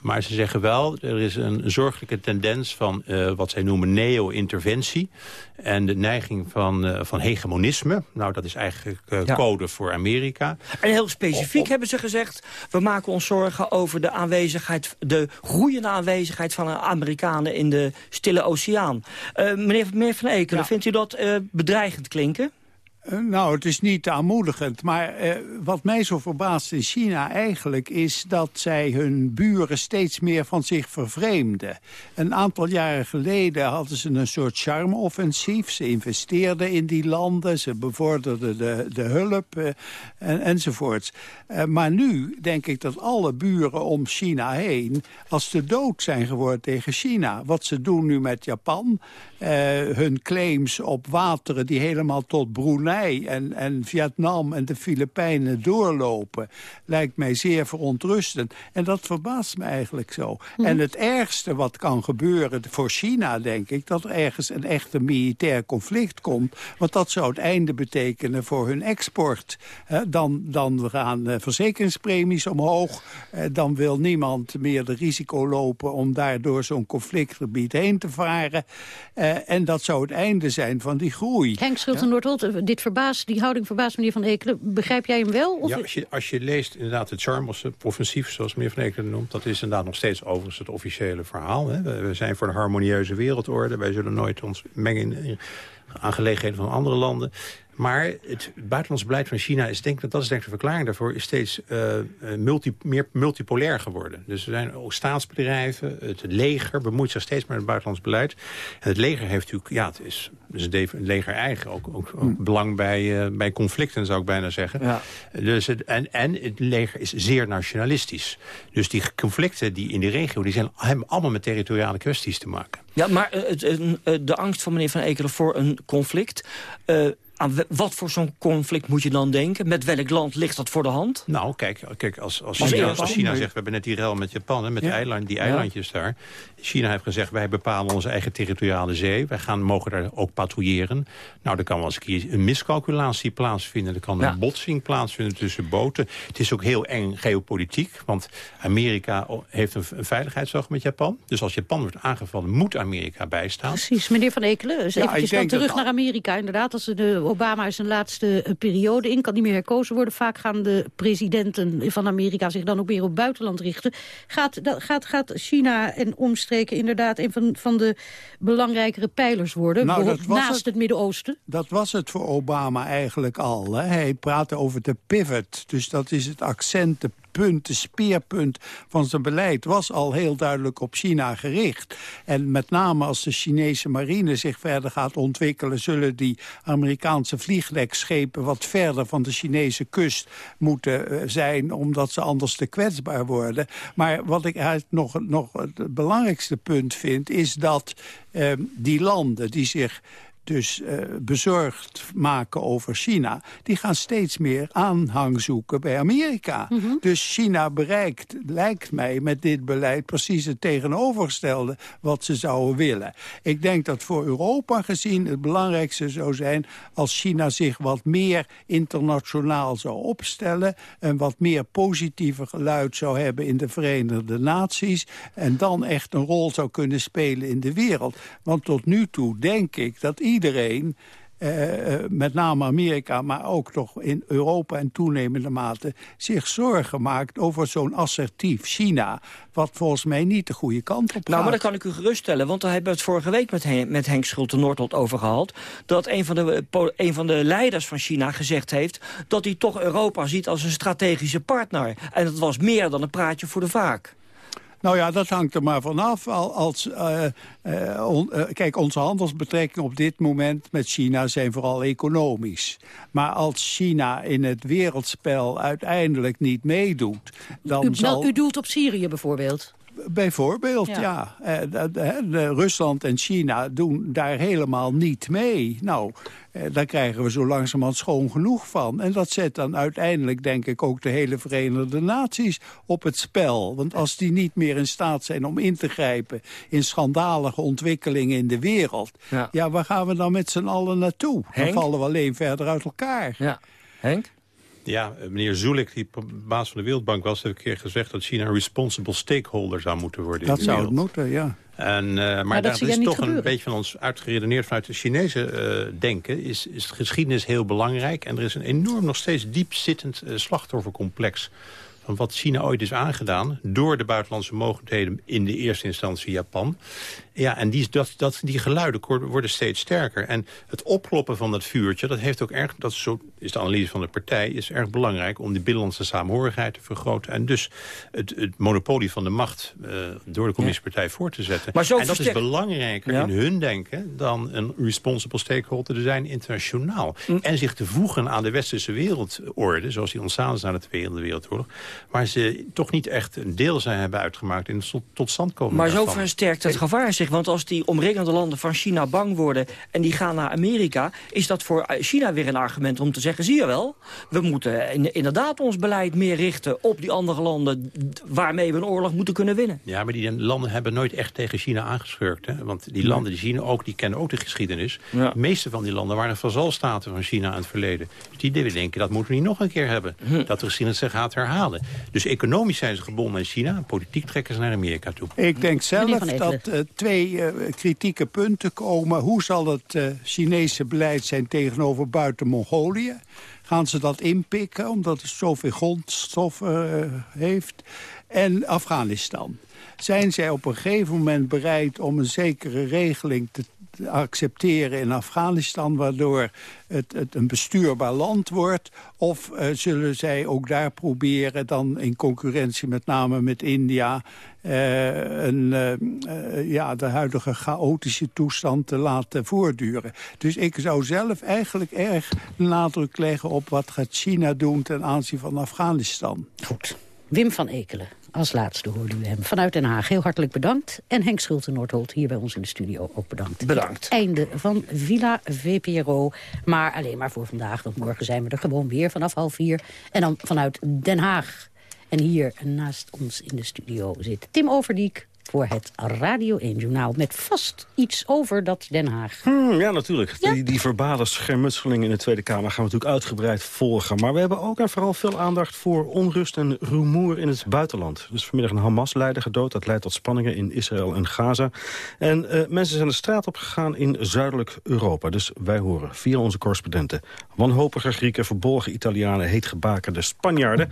Maar ze zeggen wel, er is een zorgelijke tendens van uh, wat zij noemen neo-interventie. En de neiging van, uh, van hegemonisme. Nou, dat is eigenlijk uh, ja. code voor Amerika. En heel specifiek hebben ze gezegd... we maken ons zorgen over de aanwezigheid... de groeiende aanwezigheid van Amerikanen in de Stille Oceaan. meneer, meneer Van Ekelen, ja. vindt u dat bedreigend klinken? Uh, nou, het is niet aanmoedigend. Maar uh, wat mij zo verbaast in China eigenlijk... is dat zij hun buren steeds meer van zich vervreemden. Een aantal jaren geleden hadden ze een soort charme-offensief. Ze investeerden in die landen, ze bevorderden de, de hulp uh, en, enzovoorts. maar nu denk ik dat alle buren om China heen... als de dood zijn geworden tegen China. Wat ze doen nu met Japan... hun claims op wateren die helemaal tot Brunei en, en Vietnam en de Filipijnen doorlopen... lijkt mij zeer verontrustend. En dat verbaast me eigenlijk zo. Mhm. En het ergste wat kan gebeuren voor China, denk ik... dat er ergens een echte militair conflict komt. Want dat zou het einde betekenen voor hun export. Dan, dan gaan uh, verzekeringspremies omhoog. Uh, dan wil niemand meer de risico lopen... om daardoor zo'n conflictgebied heen te varen. Uh, en dat zou het einde zijn van die groei. Henk Schulte-Noordholt, dit verbaast, die houding verbaast meneer Van Ekelen. Begrijp jij hem wel? Of ja, als je, als je leest inderdaad het Charm-offensief, zoals meneer Van Ekelen noemt... dat is inderdaad nog steeds overigens het officiële verhaal. Hè. We, we, zijn voor een harmonieuze wereldorde. Wij zullen nooit ons mengen in, in aangelegenheden van andere landen. Maar het buitenlands beleid van China is, denk ik, dat is denk ik de verklaring daarvoor, is steeds uh, multi, meer multipolair geworden. Dus er zijn ook staatsbedrijven, het leger bemoeit zich steeds meer met het buitenlands beleid. En het leger heeft natuurlijk, ja, het is, het een leger eigen, ook, ook, ook hm. belang bij, uh, bij conflicten zou ik bijna zeggen. Ja. Dus het, en, en het leger is zeer nationalistisch. Dus die conflicten die in de regio, die zijn, hebben allemaal met territoriale kwesties te maken. Ja, maar uh, de angst van meneer Van Ekelen voor een conflict... Aan wat voor zo'n conflict moet je dan denken? Met welk land ligt dat voor de hand? Nou, kijk, kijk als, als, Als China, eerste. als China zegt... we hebben net die rel met Japan, hè, met Ja. de eiland, die Ja. eilandjes daar. China heeft gezegd, wij bepalen onze eigen territoriale zee. Wij gaan, mogen daar ook patrouilleren. Nou, er kan wel eens een keer een miscalculatie plaatsvinden. Er kan Ja. een botsing plaatsvinden tussen boten. Het is ook heel eng geopolitiek. Want Amerika heeft een, een met Japan. Dus als Japan wordt aangevallen, moet Amerika bijstaan. Precies, meneer Van Ekelen. Dus Ja, eventjes dan terug dat- naar Amerika. Inderdaad, als de Obama is zijn laatste eh, periode in, kan niet meer herkozen worden. Vaak gaan de presidenten van Amerika zich dan ook weer op buitenland richten. Gaat, dat, gaat, gaat China en omstreken inderdaad een van, van de belangrijkere pijlers worden? Nou, Bijvoorbeeld dat was naast het. het, Midden-Oosten? Dat was het voor Obama eigenlijk al. Hè. Hij praatte over de pivot. Dus dat is het accent, de punt, de speerpunt van zijn beleid... was al heel duidelijk op China gericht. En met name als de Chinese marine zich verder gaat ontwikkelen... zullen die Amerikaanse vliegdekschepen wat verder van de Chinese kust moeten eh, zijn... omdat ze anders te kwetsbaar worden. Maar wat ik nog, nog het belangrijkste punt vind... is dat eh, die landen die zich dus eh, bezorgd maken over China... die gaan steeds meer aanhang zoeken bij Amerika. Dus China bereikt, lijkt mij, met dit beleid... precies het tegenovergestelde wat ze zouden willen. Ik denk dat voor Europa gezien het belangrijkste zou zijn... als China zich wat meer internationaal zou opstellen... en wat meer positieve geluid zou hebben in de Verenigde Naties... en dan echt een rol zou kunnen spelen in de wereld. Want tot nu toe denk ik dat iedereen... eh, eh, met name Amerika, maar ook toch in Europa in toenemende mate... zich zorgen maakt over zo'n assertief China... wat volgens mij niet de goede kant op gaat. Nou, maar dat kan ik u geruststellen, want daar hebben we het vorige week met, Hen met Henk Schulte-Noordholt over gehad. Dat een van, de, eh, een van de leiders van China gezegd heeft dat hij toch Europa ziet als een strategische partner. En dat was meer dan een praatje voor de vaak. Nou ja, dat hangt er maar vanaf. Al- Als, eh, eh, on- eh, kijk, onze handelsbetrekkingen op dit moment met China zijn vooral economisch. Maar als China in het wereldspel uiteindelijk niet meedoet... dan U, zal... u doelt op Syrië bijvoorbeeld. Bijvoorbeeld, Ja. ja. Eh, de Rusland en China doen daar helemaal niet mee. Nou, eh, daar krijgen we zo langzamerhand schoon genoeg van. En dat zet dan uiteindelijk, denk ik, ook de hele Verenigde Naties op het spel. Want als die niet meer in staat zijn om in te grijpen... in schandalige ontwikkelingen in de wereld... Ja. ja, waar gaan we dan met z'n allen naartoe? Henk? Dan vallen we alleen verder uit elkaar. Ja. Henk? Ja, meneer Zulik, die baas van de Wereldbank was... heeft een keer gezegd dat China een responsible stakeholder zou moeten worden. Dat in de zou het moeten, ja. En, eh, maar dat daar zie is toch een beetje van ons uitgeredeneerd vanuit het Chinese eh, denken. Is, is de geschiedenis heel belangrijk. En er is een enorm, nog steeds diep zittend eh, slachtoffercomplex. Van wat China ooit is aangedaan door de buitenlandse mogendheden in de eerste instantie Japan. Ja, en die, dat, dat, die geluiden worden steeds sterker. En het opkloppen van dat vuurtje, dat heeft ook erg, dat is, zo, is de analyse van de partij, is erg belangrijk om die binnenlandse samenhorigheid te vergroten. En dus het, het monopolie van de macht eh, door de communistpartij voor te zetten. Maar zo en dat versterkt- is belangrijker Ja. in hun denken dan een responsible stakeholder te zijn internationaal. Mm. En zich te voegen aan de westerse wereldorde, zoals die ontstaan is na de Tweede Wereldoorlog. Waar ze toch niet echt een deel zijn hebben uitgemaakt in het tot- totstandkoming Maar zo versterkt het gevaar zich. Want als die omringende landen van China bang worden... en die gaan naar Amerika... is dat voor China weer een argument om te zeggen... zie je wel, we moeten in- inderdaad ons beleid meer richten... op die andere landen waarmee we een oorlog moeten kunnen winnen. Ja, maar die landen hebben nooit echt tegen China aangeschurkt. Hè? Want die landen die zien ook, die kennen ook de geschiedenis. Ja. De meeste van die landen waren vazalstaten van China in het verleden. Dus die denken, dat moeten we niet nog een keer hebben. Hm. Dat de geschiedenis zich gaat herhalen. Dus economisch zijn ze gebonden aan China. en Politiek trekken ze naar Amerika toe. Ik denk zelf dat eh, twee eh, kritieke punten komen. Hoe zal het eh, Chinese beleid zijn tegenover buiten Mongolië? Gaan ze dat inpikken, omdat het zoveel grondstoffen eh, heeft? En Afghanistan. Zijn zij op een gegeven moment bereid om een zekere regeling te te accepteren in Afghanistan... waardoor het, een bestuurbaar land wordt? Of eh, zullen zij ook daar proberen dan in concurrentie met name met India... eh, een, eh, ja, de huidige chaotische toestand te laten voortduren. Dus ik zou zelf eigenlijk erg nadruk leggen op wat gaat China doen ten aanzien van Afghanistan. Goed. Wim van Ekelen. Als laatste hoorde u hem vanuit Den Haag. Heel hartelijk bedankt. En Henk Schulte-Noordholt hier bij ons in de studio ook bedankt. Bedankt. Einde van Villa VPRO. Maar alleen maar voor vandaag, want morgen zijn we er gewoon weer vanaf half vier. En dan vanuit Den Haag. En hier naast ons in de studio zit Tim Overdiek voor het Radio 1-journaal... met vast iets over dat Den Haag. Hmm, ja, natuurlijk. Die, die verbale schermutseling in de Tweede Kamer gaan we natuurlijk uitgebreid volgen. Maar we hebben ook en vooral veel aandacht voor onrust en rumoer in het buitenland. Dus vanmiddag een Hamas-leider gedood. Dat leidt tot spanningen in Israël en Gaza. En uh, mensen zijn de straat op gegaan in zuidelijk Europa. Dus wij horen via onze correspondenten... wanhopige Grieken, verbolgen Italianen, heetgebakerde Spanjaarden...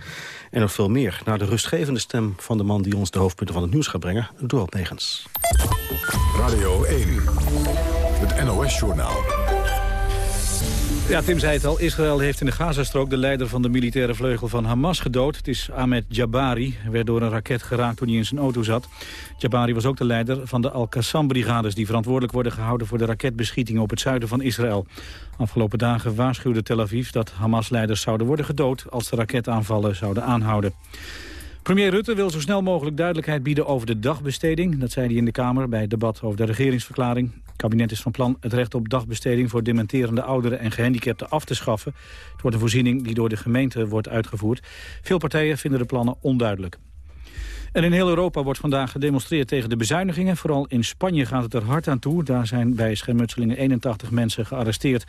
en nog veel meer. Naar de rustgevende stem van de man die ons de hoofdpunten van het nieuws gaat brengen... Dorot Megens. Radio 1, het NOS-journaal. Ja, Tim zei het al. Israël heeft in de Gazastrook de leider van de militaire vleugel van Hamas gedood. Het is Ahmed Jabari. Hij werd door een raket geraakt toen hij in zijn auto zat. Jabari was ook de leider van de Al-Qassam-brigades... die verantwoordelijk worden gehouden voor de raketbeschietingen op het zuiden van Israël. Afgelopen dagen waarschuwde Tel Aviv dat Hamas-leiders zouden worden gedood... als de raketaanvallen zouden aanhouden. Premier Rutte wil zo snel mogelijk duidelijkheid bieden over de dagbesteding. Dat zei hij in de Kamer bij het debat over de regeringsverklaring. Het kabinet is van plan het recht op dagbesteding voor dementerende ouderen en gehandicapten af te schaffen. Het wordt een voorziening die door de gemeente wordt uitgevoerd. Veel partijen vinden de plannen onduidelijk. En in heel Europa wordt vandaag gedemonstreerd tegen de bezuinigingen. Vooral in Spanje gaat het er hard aan toe. Daar zijn bij schermutselingen 81 mensen gearresteerd.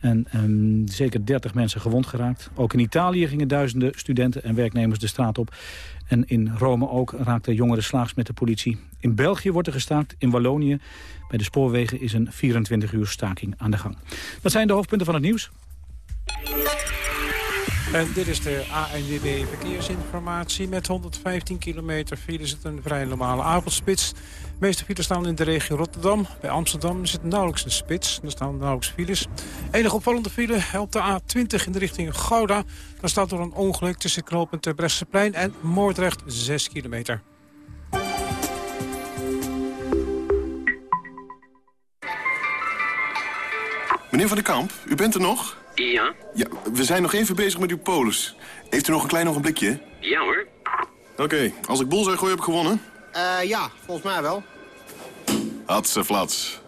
En um, zeker 30 mensen gewond geraakt. Ook in Italië gingen duizenden studenten en werknemers de straat op. En in Rome ook raakten jongeren slaags met de politie. In België wordt er gestaakt, in Wallonië. Bij de spoorwegen is een 24 uur staking aan de gang. Dat zijn de hoofdpunten van het nieuws. En dit is de ANWB verkeersinformatie. Met 115 kilometer file is het een vrij normale avondspits. De meeste files staan in de regio Rotterdam. Bij Amsterdam is het nauwelijks een spits. Er staan nauwelijks files. Enige opvallende file op de A20 in de richting Gouda. Daar staat door een ongeluk tussen knooppunt Terbrechtseplein en Moordrecht 6 kilometer. Meneer Van den Kamp, u bent er nog? Ja? Ja, we zijn nog even bezig met uw polis. Heeft u nog een klein ogenblikje? Ja hoor. Oké, als ik bol gooi heb ik gewonnen? Eh ja, volgens mij wel. Hadse flats.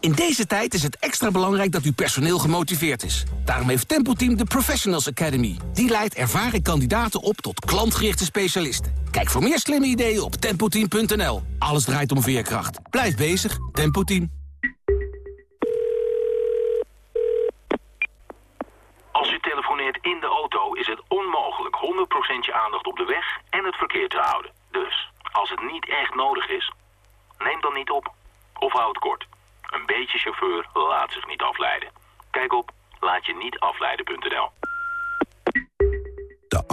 In deze tijd is het extra belangrijk dat uw personeel gemotiveerd is. Daarom heeft Tempo Team de Professionals Academy. Die leidt ervaren kandidaten op tot klantgerichte specialisten. Kijk voor meer slimme ideeën op tempoteam.nl. Alles draait om veerkracht. Blijf bezig, Tempo Team. Als u telefoneert in de auto is het onmogelijk 100% je aandacht op de weg en het verkeer te houden. Dus, als het niet echt nodig is, neem dan niet op. Of houd kort. Een beetje chauffeur laat zich niet afleiden. Kijk op laatje-niet-afleiden.nl. De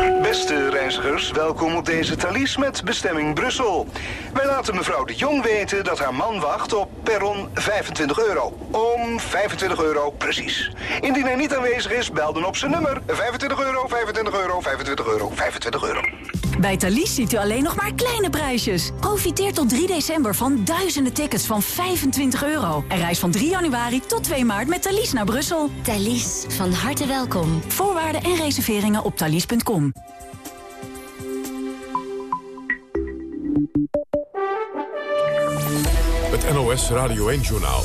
Beste reizigers, welkom op deze Thalys met bestemming Brussel. Wij laten mevrouw de Jong weten dat haar man wacht op perron 25 euro. Om 25 euro precies. Indien hij niet aanwezig is, bel dan op zijn nummer. 25 euro, 25 euro, 25 euro, 25 euro. Bij Thalys ziet u alleen nog maar kleine prijsjes. Profiteer tot 3 december van duizenden tickets van 25 euro. En reis van 3 januari tot 2 maart met Thalys naar Brussel. Thalys, van harte welkom. Voorwaarden en reserveringen op thalys.com. Het NOS Radio 1-journaal.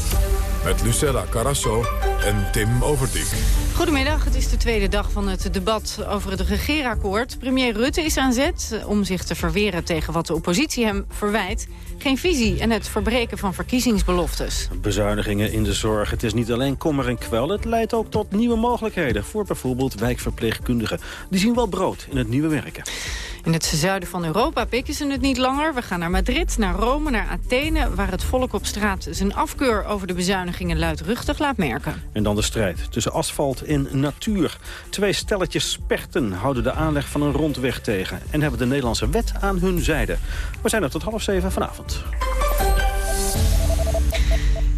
Met Lucella Carasso en Tim Overdijk. Goedemiddag, het is de tweede dag van het debat over het regeerakkoord. Premier Rutte is aan zet om zich te verweren tegen wat de oppositie hem verwijt. Geen visie en het verbreken van verkiezingsbeloftes. Bezuinigingen in de zorg. Het is niet alleen kommer en kwel. Het leidt ook tot nieuwe mogelijkheden voor bijvoorbeeld wijkverpleegkundigen. Die zien wel brood in het nieuwe werken. In het zuiden van Europa pikken ze het niet langer. We gaan naar Madrid, naar Rome, naar Athene... waar het volk op straat zijn afkeur over de bezuinigingen luidruchtig laat merken. En dan de strijd tussen asfalt en natuur. Twee stelletjes sperten houden de aanleg van een rondweg tegen... en hebben de Nederlandse wet aan hun zijde. We zijn er tot half zeven vanavond.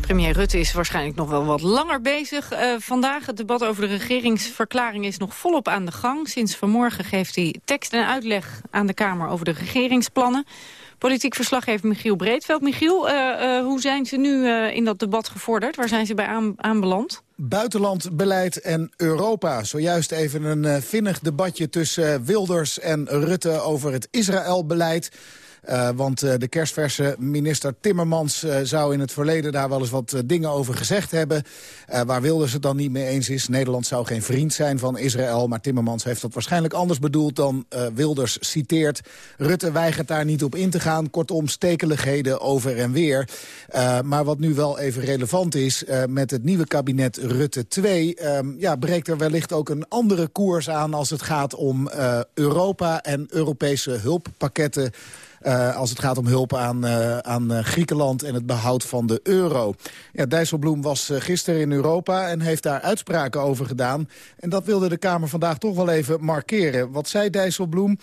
Premier Rutte is waarschijnlijk nog wel wat langer bezig. Uh, vandaag het debat over de regeringsverklaring is nog volop aan de gang. Sinds vanmorgen geeft hij tekst en uitleg aan de Kamer over de regeringsplannen. Politiek verslaggever Michiel Breedveld. Michiel, uh, uh, hoe zijn ze nu in dat debat gevorderd? Waar zijn ze bij aan, aanbeland? Buitenlandbeleid en Europa. Zojuist even een vinnig debatje tussen Wilders en Rutte over het Israëlbeleid. Uh, want uh, de kerstverse minister Timmermans uh, zou in het verleden daar wel eens wat dingen over gezegd hebben. waar Wilders het dan niet mee eens is. Nederland zou geen vriend zijn van Israël. Maar Timmermans heeft dat waarschijnlijk anders bedoeld dan Wilders citeert. Rutte weigert daar niet op in te gaan. Kortom, stekeligheden over en weer. maar wat nu wel even relevant is, met het nieuwe kabinet Rutte 2... Ehm, ja, breekt er wellicht ook een andere koers aan als het gaat om Europa en Europese hulppakketten uh, als het gaat om hulp aan, uh, aan uh, Griekenland en het behoud van de euro. Ja, Dijsselbloem was gisteren in Europa en heeft daar uitspraken over gedaan. En dat wilde de Kamer vandaag toch wel even markeren. Wat zei Dijsselbloem?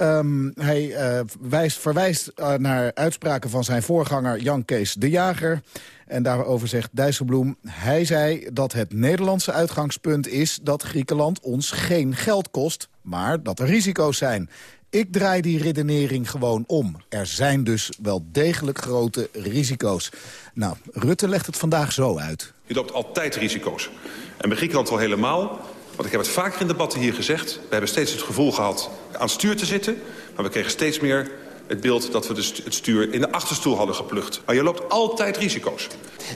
Um, hij wijst, verwijst naar uitspraken van zijn voorganger Jan Kees de Jager... En daarover zegt Dijsselbloem, hij zei dat het Nederlandse uitgangspunt is... dat Griekenland ons geen geld kost, maar dat er risico's zijn. Ik draai die redenering gewoon om. Er zijn dus wel degelijk grote risico's. Nou, Rutte legt het vandaag zo uit. Je loopt altijd risico's. En bij Griekenland al helemaal. Want ik heb het vaker in debatten hier gezegd. We hebben steeds het gevoel gehad aan het stuur te zitten. Maar we kregen steeds meer het beeld dat we het stuur in de achterstoel hadden geplucht. Maar je loopt altijd risico's.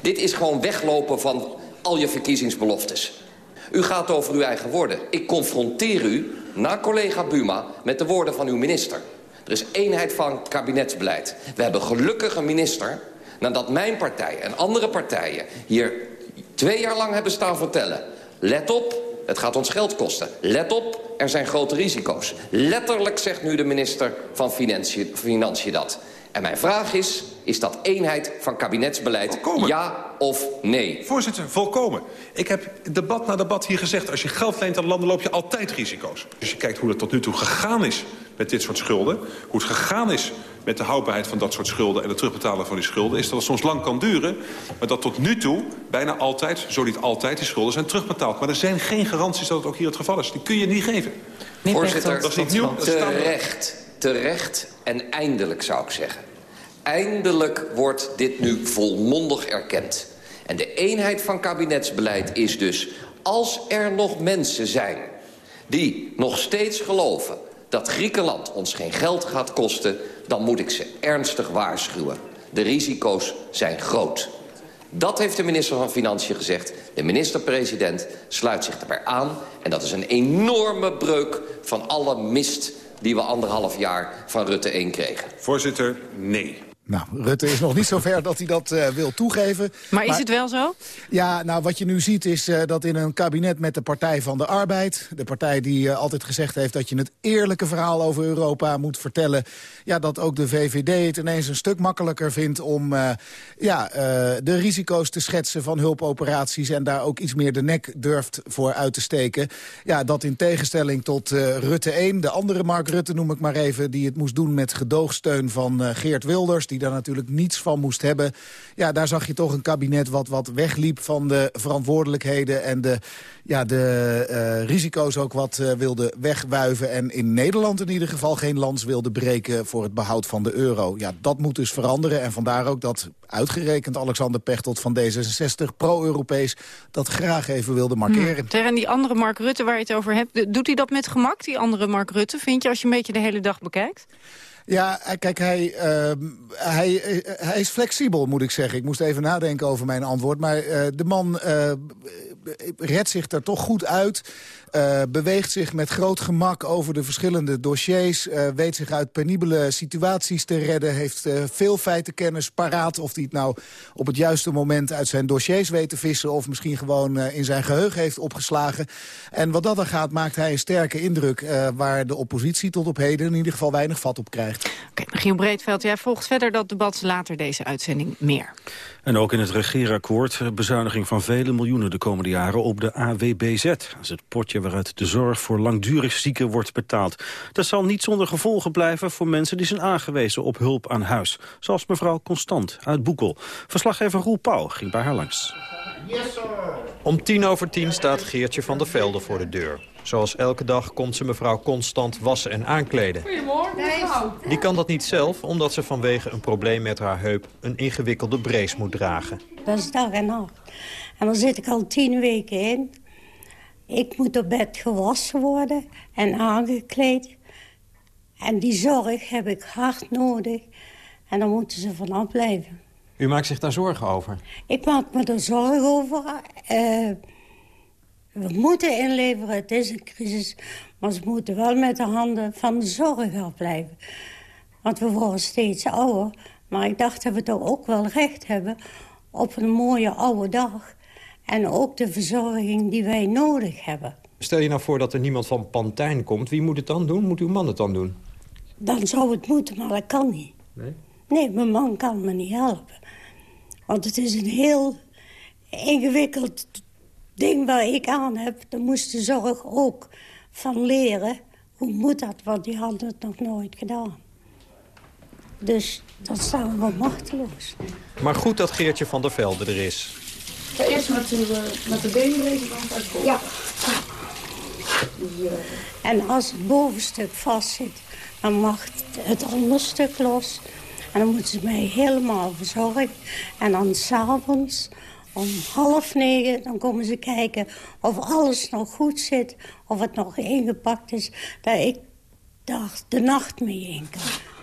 Dit is gewoon weglopen van al je verkiezingsbeloftes. U gaat over uw eigen woorden. Ik confronteer u na collega Buma met de woorden van uw minister. Er is eenheid van kabinetsbeleid. We hebben gelukkig een minister... nadat mijn partij en andere partijen hier twee jaar lang hebben staan vertellen... let op, het gaat ons geld kosten. Let op, er zijn grote risico's. Letterlijk zegt nu de minister van Financiën, Financiën dat. En mijn vraag is, is dat eenheid van kabinetsbeleid ja of nee? Voorzitter, volkomen. Ik heb debat na debat hier gezegd... als je geld leent aan landen loop je altijd risico's. Als je kijkt hoe het tot nu toe gegaan is met dit soort schulden... hoe het gegaan is met de houdbaarheid van dat soort schulden... en het terugbetalen van die schulden... is dat het soms lang kan duren... maar dat tot nu toe bijna altijd, zo niet altijd... die schulden zijn terugbetaald. Maar er zijn geen garanties dat het ook hier het geval is. Die kun je niet geven. Voorzitter, dat is niet nieuw. Terecht, terecht en eindelijk zou ik zeggen. Eindelijk wordt dit nu volmondig erkend. En de eenheid van kabinetsbeleid is dus... als er nog mensen zijn die nog steeds geloven... dat Griekenland ons geen geld gaat kosten... dan moet ik ze ernstig waarschuwen. De risico's zijn groot. Dat heeft de minister van Financiën gezegd. De minister-president sluit zich daarbij aan. En dat is een enorme breuk van alle mist die we anderhalf jaar van Rutte 1 kregen. Voorzitter, nee. Nou, Rutte is nog niet zo ver dat hij dat uh, wil toegeven. Maar is het wel zo? Ja, nou, wat je nu ziet is uh, dat in een kabinet met de Partij van de Arbeid... de partij die uh, altijd gezegd heeft dat je het eerlijke verhaal over Europa moet vertellen... ja, dat ook de VVD het ineens een stuk makkelijker vindt om ja, de risico's te schetsen van hulpoperaties... en daar ook iets meer de nek durft voor uit te steken. Ja, dat in tegenstelling tot Rutte 1, de andere Mark Rutte noem ik maar even... die het moest doen met gedoogsteun van Geert Wilders die daar natuurlijk niets van moest hebben. Ja, daar zag je toch een kabinet wat, wat wegliep van de verantwoordelijkheden... en de, ja, de uh, risico's ook wat uh, wilde wegwuiven. En in Nederland in ieder geval geen lans wilde breken... voor het behoud van de euro. Ja, dat moet dus veranderen. En vandaar ook dat uitgerekend Alexander Pechtold van D66... pro-Europees dat graag even wilde markeren. Hmm. En die andere Mark Rutte waar je het over hebt... doet hij dat met gemak, die andere Mark Rutte, vind je... als je een beetje de hele dag bekijkt? Ja, kijk, hij, uh, hij, hij is flexibel, moet ik zeggen. Ik moest even nadenken over mijn antwoord. Maar uh, de man redt zich er toch goed uit. Uh, beweegt zich met groot gemak over de verschillende dossiers. Uh, weet zich uit penibele situaties te redden. Heeft uh, veel feitenkennis paraat. Of hij het nou op het juiste moment uit zijn dossiers weet te vissen... of misschien gewoon in zijn geheugen heeft opgeslagen. En wat dat dan gaat, maakt hij een sterke indruk... waar de oppositie tot op heden in ieder geval weinig vat op krijgt. Oké, Giel Breedveld, jij volgt verder dat debat later deze uitzending meer. En ook in het regeerakkoord bezuiniging van vele miljoenen de komende jaren op de AWBZ. Dat is het potje waaruit de zorg voor langdurig zieken wordt betaald. Dat zal niet zonder gevolgen blijven voor mensen die zijn aangewezen op hulp aan huis. Zoals mevrouw Constant uit Boekel. Verslaggever Roel Pauw ging bij haar langs. Om tien over tien staat Geertje van der Velde voor de deur. Zoals elke dag komt ze mevrouw constant wassen en aankleden. Goedemorgen, Die kan dat niet zelf, omdat ze vanwege een probleem met haar heup... een ingewikkelde brace moet dragen. Dat is dag en nacht. En daar zit ik al tien weken in. Ik moet op bed gewassen worden en aangekleed. En die zorg heb ik hard nodig. En daar moeten ze vanaf blijven. U maakt zich daar zorgen over? Ik maak me er zorgen over. Uh, we moeten inleveren, het is een crisis. Maar ze moeten wel met de handen van de zorg afblijven. Want we worden steeds ouder. Maar ik dacht dat we toch ook wel recht hebben op een mooie oude dag. En ook de verzorging die wij nodig hebben. Stel je nou voor dat er niemand van Pantijn komt. Wie moet het dan doen? Moet uw man het dan doen? Dan zou het moeten, maar dat kan niet. Nee? Nee, mijn man kan me niet helpen. Want het is een heel ingewikkeld ding waar ik aan heb. Daar moest de zorg ook van leren. Hoe moet dat? Want die hadden het nog nooit gedaan. Dus dan staan we wel machteloos. Maar goed dat Geertje van der Velde er is. Eerst met de, met de benen lezen, dan Ja. En als het bovenstuk vast zit, dan mag het onderstuk los. En dan moeten ze mij helemaal verzorgen. En dan s'avonds om half negen, dan komen ze kijken of alles nog goed zit. Of het nog ingepakt is, dat ik daar de nacht mee in kan.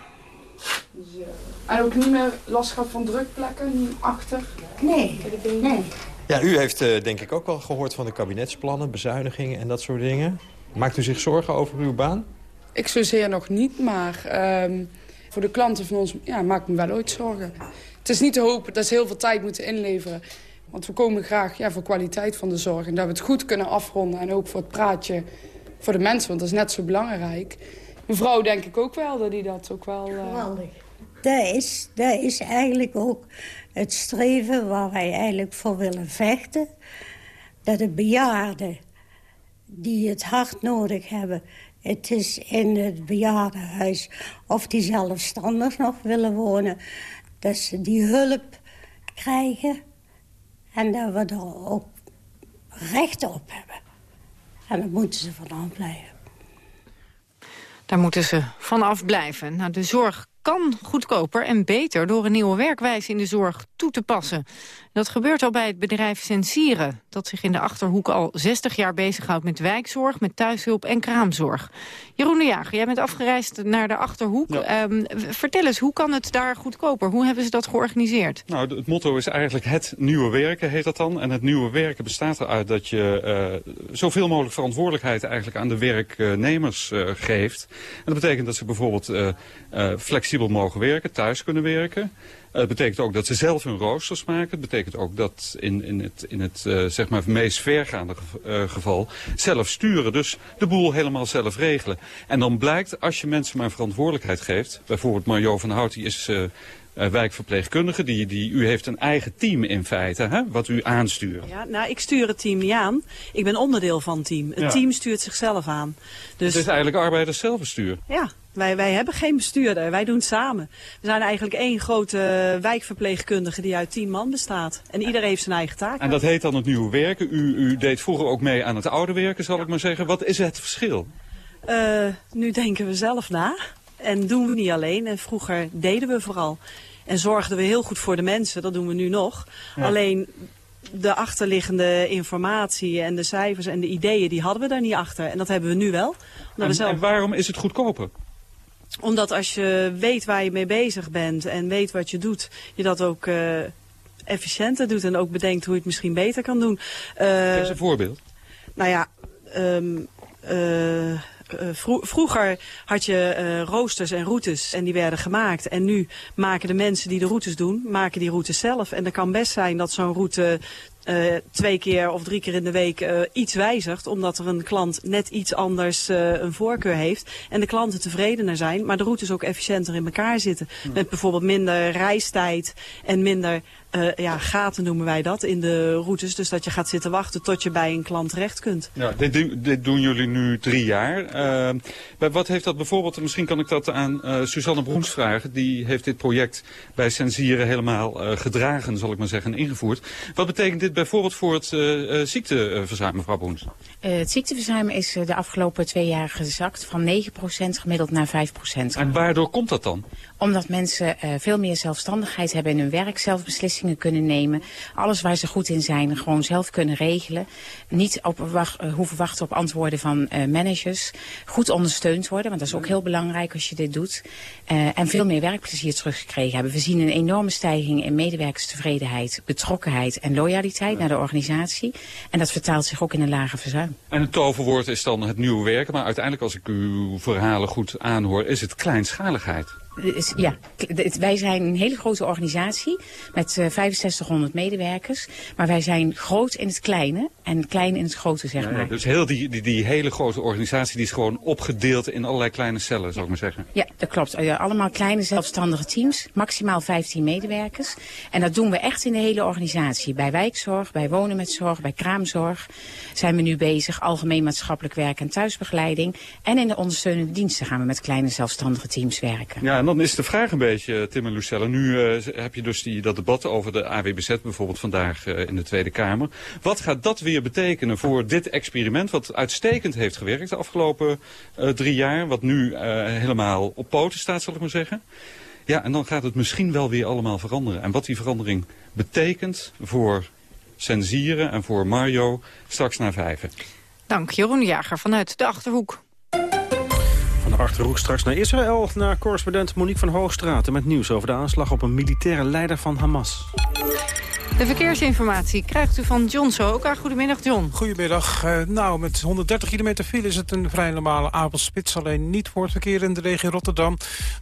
En ook niet meer last gehad van drukplekken achter? Nee, nee. Ja, u heeft uh, denk ik ook wel gehoord van de kabinetsplannen, bezuinigingen en dat soort dingen. Maakt u zich zorgen over uw baan? Ik zozeer nog niet, maar um, voor de klanten van ons ja, maakt me wel ooit zorgen. Het is niet te hopen dat ze heel veel tijd moeten inleveren. Want we komen graag ja, voor kwaliteit van de zorg. En dat we het goed kunnen afronden. En ook voor het praatje voor de mensen. Want dat is net zo belangrijk. Mevrouw denk ik ook wel dat die dat ook wel... Uh... Geweldig. Dat is, dat is eigenlijk ook het streven waar wij eigenlijk voor willen vechten. Dat de bejaarden die het hard nodig hebben... het is in het bejaardenhuis of die zelfstandig nog willen wonen... dat ze die hulp krijgen en dat we er ook recht op hebben. En daar moeten ze vanaf blijven. Daar moeten ze vanaf blijven. Nou, de zorg kan goedkoper en beter door een nieuwe werkwijze in de zorg toe te passen. Dat gebeurt al bij het bedrijf Sensieren, dat zich in de Achterhoek al 60 jaar bezighoudt met wijkzorg, met thuishulp en kraamzorg. Jeroen de Jager, jij bent afgereisd naar de Achterhoek. Ehm, vertel eens, hoe kan het daar goedkoper? Hoe hebben ze dat georganiseerd? Nou, het motto is eigenlijk het nieuwe werken, heet dat dan. En het nieuwe werken bestaat eruit dat je uh, zoveel mogelijk verantwoordelijkheid eigenlijk aan de werknemers uh, geeft. En dat betekent dat ze bijvoorbeeld uh, flexibel mogen werken, thuis kunnen werken. Het betekent ook dat ze zelf hun roosters maken. Het betekent ook dat in, in het, in het uh, zeg maar meest vergaande uh, geval zelf sturen. Dus de boel helemaal zelf regelen. En dan blijkt, als je mensen maar verantwoordelijkheid geeft... bijvoorbeeld Mario van Hout, die is... Uh, uh, wijkverpleegkundige. Die, die, u heeft een eigen team in feite, hè, wat u aanstuurt. Ja, nou, ik stuur het team niet aan. Ik ben onderdeel van het team. Het ja. team stuurt zichzelf aan. Dus... Het is eigenlijk arbeiders zelfbestuur. Ja, wij, wij hebben geen bestuurder, wij doen het samen. We zijn eigenlijk één grote wijkverpleegkundige die uit tien man bestaat. En iedereen heeft zijn eigen taak. En dat heet dan het nieuwe werken. U, u deed vroeger ook mee aan het oude werken, zal ik maar zeggen. Wat is het verschil? Uh, nu denken we zelf na. En doen we niet alleen. En vroeger deden we vooral. En zorgden we heel goed voor de mensen. Dat doen we nu nog. Ja. Alleen de achterliggende informatie en de cijfers en de ideeën, die hadden we daar niet achter. En dat hebben we nu wel. En, we zelf... en waarom is het goedkoper? Omdat als je weet waar je mee bezig bent en weet wat je doet, je dat ook uh, efficiënter doet en ook bedenkt hoe je het misschien beter kan doen. Uh, Geef eens een voorbeeld. Nou ja, um, uh, Vro vroeger had je uh, roosters en routes en die werden gemaakt. En nu maken de mensen die de routes doen, maken die routes zelf. En dat kan best zijn dat zo'n route uh, twee keer of drie keer in de week uh, iets wijzigt. Omdat er een klant net iets anders uh, een voorkeur heeft. En de klanten tevredener zijn. Maar de routes ook efficiënter in elkaar zitten. Met bijvoorbeeld minder reistijd en minder uh, ja, gaten noemen wij dat in de routes. Dus dat je gaat zitten wachten tot je bij een klant terecht kunt. Ja, dit, dit doen jullie nu drie jaar. Uh, wat heeft dat bijvoorbeeld, misschien kan ik dat aan uh, Suzanne Broens vragen. Die heeft dit project bij Sensieren helemaal gedragen, zal ik maar zeggen, ingevoerd. Wat betekent dit bijvoorbeeld voor het ziekteverzuim, mevrouw Broens? het ziekteverzuim is de afgelopen twee jaar gezakt van 9% gemiddeld naar 5%. En waardoor komt dat dan? Omdat mensen veel meer zelfstandigheid hebben in hun werk, zelfbeslissing kunnen nemen. Alles waar ze goed in zijn, gewoon zelf kunnen regelen. Niet op wacht, uh, hoeven wachten op antwoorden van uh, managers. Goed ondersteund worden, want dat is ook heel belangrijk als je dit doet. En veel meer werkplezier teruggekregen hebben. We zien een enorme stijging in medewerkerstevredenheid, betrokkenheid en loyaliteit naar de organisatie. En dat vertaalt zich ook in een lager verzuim. En het toverwoord is dan het nieuwe werken. Maar uiteindelijk, als ik uw verhalen goed aanhoor, is het kleinschaligheid. Ja, wij zijn een hele grote organisatie met 6500 medewerkers. Maar wij zijn groot in het kleine en klein in het grote, zeg maar. Ja, dus heel die, die, die, hele grote organisatie die is gewoon opgedeeld in allerlei kleine cellen, zou ik maar zeggen. Ja, dat klopt. allemaal kleine zelfstandige teams, maximaal 15 medewerkers. En dat doen we echt in de hele organisatie. Bij wijkzorg, bij wonen met zorg, bij kraamzorg zijn we nu bezig. Algemeen maatschappelijk werk en thuisbegeleiding. En in de ondersteunende diensten gaan we met kleine zelfstandige teams werken. Ja, en dan is de vraag een beetje, Tim en Lucelle. Nu uh, heb je dus die, dat debat over de AWBZ bijvoorbeeld vandaag uh, in de Tweede Kamer. Wat gaat dat weer betekenen voor dit experiment wat uitstekend heeft gewerkt de afgelopen drie jaar. Wat nu helemaal op poten staat, zal ik maar zeggen. Ja, en dan gaat het misschien wel weer allemaal veranderen. En wat die verandering betekent voor Sensieren en voor Mario straks naar vijven. Dank, Jeroen Jager vanuit de Achterhoek. Van de Achterhoek straks naar Israël, naar correspondent Monique van Hoogstraten... met nieuws over de aanslag op een militaire leider van Hamas. De verkeersinformatie krijgt u van John Sohoka. Goedemiddag, John. Goedemiddag. Uh, nou, met 130 kilometer file is het een vrij normale avondspits. Alleen niet voor het verkeer in de regio Rotterdam.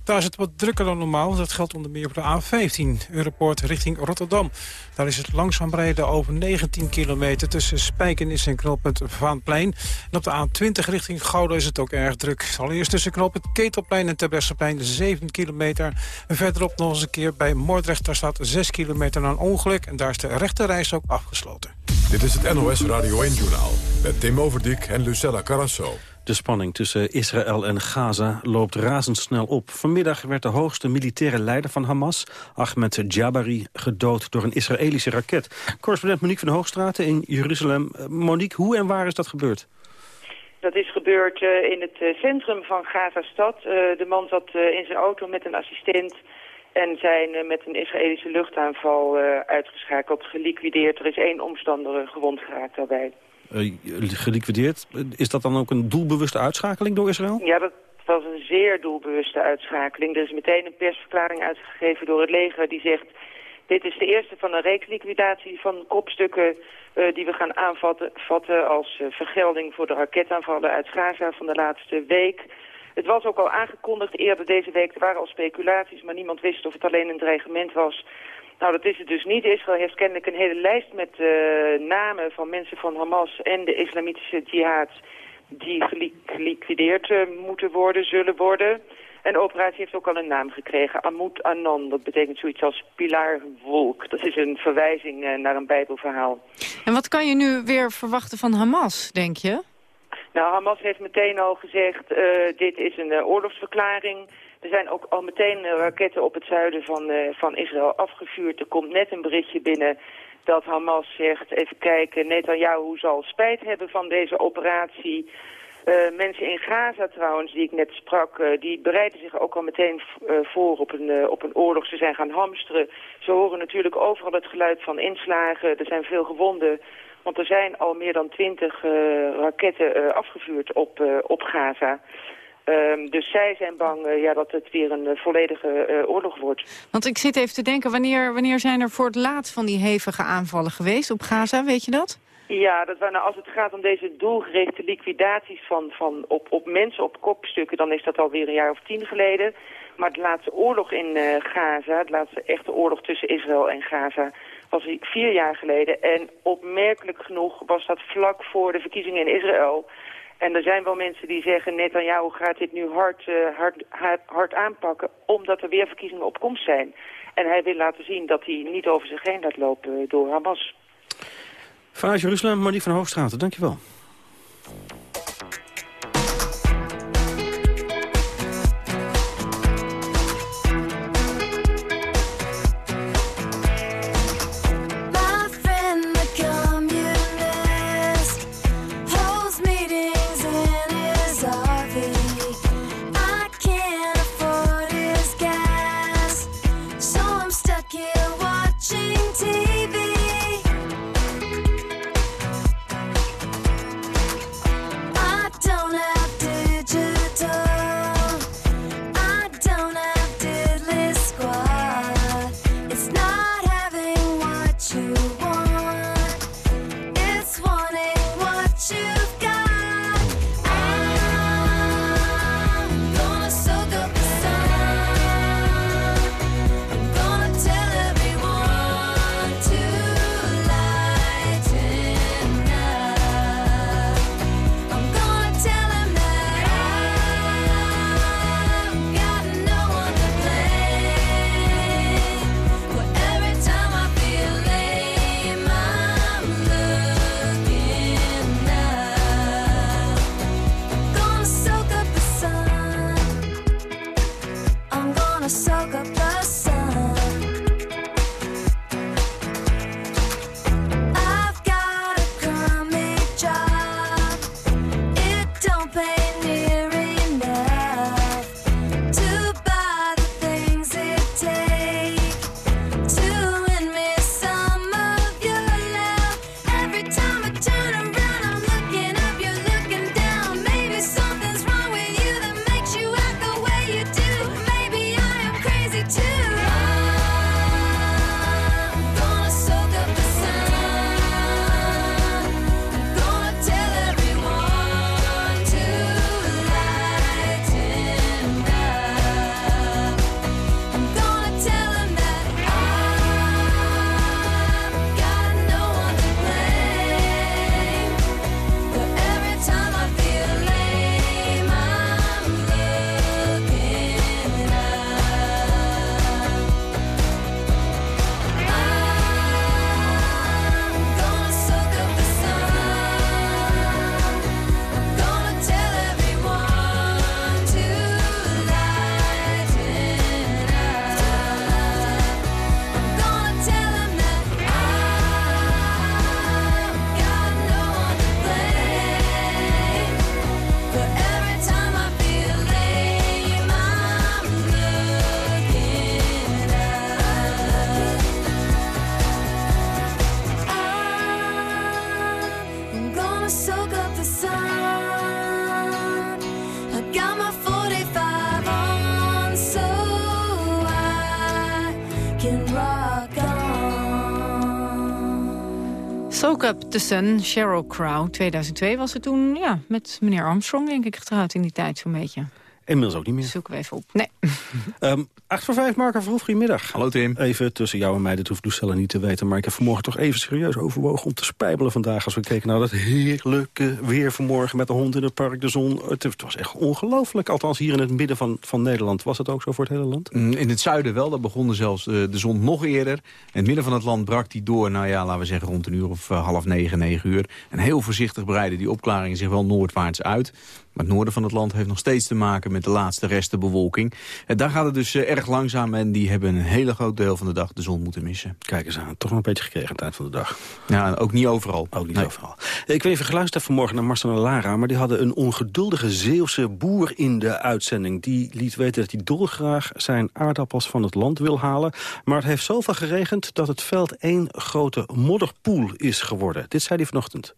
Daar is het wat drukker dan normaal. Dat geldt onder meer voor de A15, Europoort richting Rotterdam. Daar is het langzaam rijden over 19 kilometer... tussen Spijkenis en knooppunt Vaanplein. En op de A20 richting Gouda is het ook erg druk. Allereerst tussen knooppunt Ketelplein en Terbrechtseplein 7 kilometer. Verderop nog eens een keer bij Moordrecht. Daar staat 6 kilometer na een ongeluk... daar is de rechterreis ook afgesloten. Dit is het NOS Radio 1-journaal met Tim Overdijk en Lucella Carrasso. De spanning tussen Israël en Gaza loopt razendsnel op. Vanmiddag werd de hoogste militaire leider van Hamas, Ahmed Jabari, gedood door een Israëlische raket. Correspondent Monique van de Hoogstraten in Jeruzalem. Monique, hoe en waar is dat gebeurd? Dat is gebeurd uh, in het uh, centrum van Gaza-stad. Uh, de man zat in zijn auto met een assistent en zijn uh, met een Israëlische luchtaanval uh, uitgeschakeld, geliquideerd. Er is één omstander gewond geraakt daarbij. Uh, geliquideerd? Is dat dan ook een doelbewuste uitschakeling door Israël? Ja, dat was een zeer doelbewuste uitschakeling. Er is meteen een persverklaring uitgegeven door het leger die zegt... dit is de eerste van een reeks liquidatie van kopstukken die we gaan aanvatten als vergelding voor de raketaanvallen uit Gaza van de laatste week... Het was ook al aangekondigd eerder deze week. Er waren al speculaties, maar niemand wist of het alleen een dreigement was. Nou, dat is het dus niet. Israël heeft kennelijk een hele lijst met uh, namen van mensen van Hamas en de islamitische jihad die geliquideerd uh, moeten worden, zullen worden. En de operatie heeft ook al een naam gekregen, Amut Anon. Dat betekent zoiets als pilaarwolk. Dat is een verwijzing uh, naar een bijbelverhaal. En wat kan je nu weer verwachten van Hamas, denk je? Nou, Hamas heeft meteen al gezegd, uh, dit is een uh, oorlogsverklaring. Er zijn ook al meteen uh, raketten op het zuiden van, van Israël afgevuurd. Er komt net een berichtje binnen dat Hamas zegt, even kijken, Netanyahu zal spijt hebben van deze operatie. mensen in Gaza trouwens, die ik net sprak, die bereiden zich ook al meteen voor op een, op een oorlog. Ze zijn gaan hamsteren. Ze horen natuurlijk overal het geluid van inslagen. Er zijn veel gewonden. Want er zijn al meer dan twintig uh, raketten uh, afgevuurd op, uh, op Gaza. Um, dus zij zijn bang ja, dat het weer een volledige oorlog wordt. Want ik zit even te denken, wanneer, wanneer zijn er voor het laatst van die hevige aanvallen geweest op Gaza? Weet je dat? Ja, dat waren, nou, als het gaat om deze doelgerichte liquidaties van, van op, op mensen, op kopstukken, dan is dat alweer een jaar of tien geleden. Maar de laatste oorlog in Gaza, de laatste echte oorlog tussen Israël en Gaza, was vier jaar geleden. En opmerkelijk genoeg was dat vlak voor de verkiezingen in Israël. En er zijn wel mensen die zeggen, Netanyahu gaat dit nu hard, hard, hard, hard aanpakken... omdat er weer verkiezingen op komst zijn. En hij wil laten zien dat hij niet over zich heen laat lopen door Hamas. Vanuit Jeruzalem, Marie van Hoogstraten, dankjewel. The Sun, Sheryl Crow. 2002 was het toen ja, met meneer Armstrong, denk ik, getrouwd in die tijd zo'n beetje. Inmiddels ook niet meer. Zoeken we even op. Nee. Um, 8 voor 5, Marco Verhoef, goedemiddag. Hallo Tim. Even tussen jou en mij, dat hoeft Lucella niet te weten... maar ik heb vanmorgen toch even serieus overwogen om te spijbelen vandaag... als we keken naar dat heerlijke weer vanmorgen met de hond in het park, de zon. Het, was echt ongelooflijk, althans hier in het midden van, van Nederland. Was het ook zo voor het hele land? Mm, in het zuiden wel, daar begon zelfs uh, de zon nog eerder. In het midden van het land brak die door, nou ja, laten we zeggen rond een uur of uh, half negen, negen uur. En heel voorzichtig breiden die opklaringen zich wel noordwaarts uit. Maar het noorden van het land heeft nog steeds te maken met de laatste resten bewolking. En daar gaat het dus uh, erg langzaam en die hebben een hele groot deel van de dag de zon moeten missen. Kijk eens aan, toch nog een beetje gekregen aan het eind van de dag. Ja, ook niet overal. Ook niet nee. overal. Ik weet even geluisterd vanmorgen naar Marcel en Lara... maar die hadden een ongeduldige Zeeuwse boer in de uitzending. Die liet weten dat hij dolgraag zijn aardappels van het land wil halen. Maar het heeft zoveel geregend dat het veld één grote modderpoel is geworden. Dit zei hij vanochtend.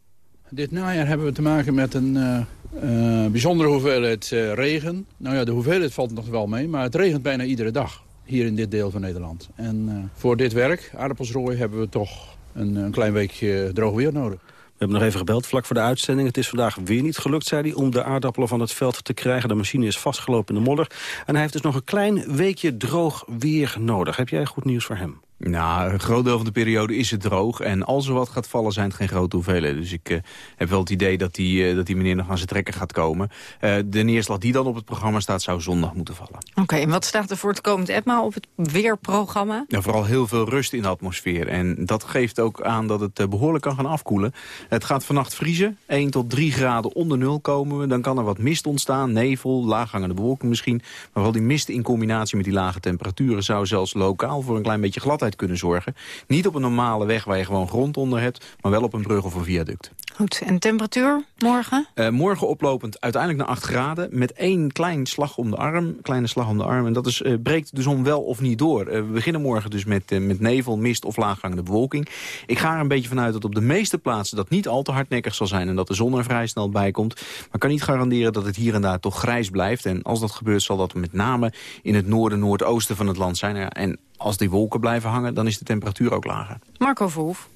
Dit najaar hebben we te maken met een uh, uh, bijzondere hoeveelheid uh, regen. Nou ja, de hoeveelheid valt nog wel mee, maar het regent bijna iedere dag hier in dit deel van Nederland. En voor dit werk, aardappelsrooien, hebben we toch een, een klein weekje droog weer nodig. We hebben nog even gebeld vlak voor de uitzending. Het is vandaag weer niet gelukt, zei hij, om de aardappelen van het veld te krijgen. De machine is vastgelopen in de modder. En hij heeft dus nog een klein weekje droog weer nodig. Heb jij goed nieuws voor hem? Nou, een groot deel van de periode is het droog. En als er wat gaat vallen, zijn het geen grote hoeveelheden. Dus ik uh, heb wel het idee dat die, uh, dat die meneer nog aan zijn trekken gaat komen. Uh, de neerslag die dan op het programma staat, zou zondag moeten vallen. Oké, en wat staat er voor het komend etmaal op het weerprogramma? Ja, vooral heel veel rust in de atmosfeer. En dat geeft ook aan dat het behoorlijk kan gaan afkoelen. Het gaat vannacht vriezen. 1 tot 3 graden onder nul komen we. Dan kan er wat mist ontstaan, nevel, laaghangende bewolking misschien. Maar vooral die mist in combinatie met die lage temperaturen... zou zelfs lokaal voor een klein beetje gladheid kunnen zorgen. Niet op een normale weg waar je gewoon grond onder hebt... maar wel op een brug of een viaduct. Goed, en temperatuur morgen? Uh, morgen oplopend uiteindelijk naar 8 graden... met één klein slag om de arm, kleine slag om de arm. En dat is, uh, breekt de zon wel of niet door. Uh, we beginnen morgen dus met, met nevel, mist of laaghangende bewolking. Ik ga er een beetje vanuit dat op de meeste plaatsen... dat niet al te hardnekkig zal zijn en dat de zon er vrij snel bij komt. Maar ik kan niet garanderen dat het hier en daar toch grijs blijft. En als dat gebeurt zal dat met name in het noorden, noordoosten van het land zijn. En als die wolken blijven hangen, dan is de temperatuur ook lager. Marco Verhoef.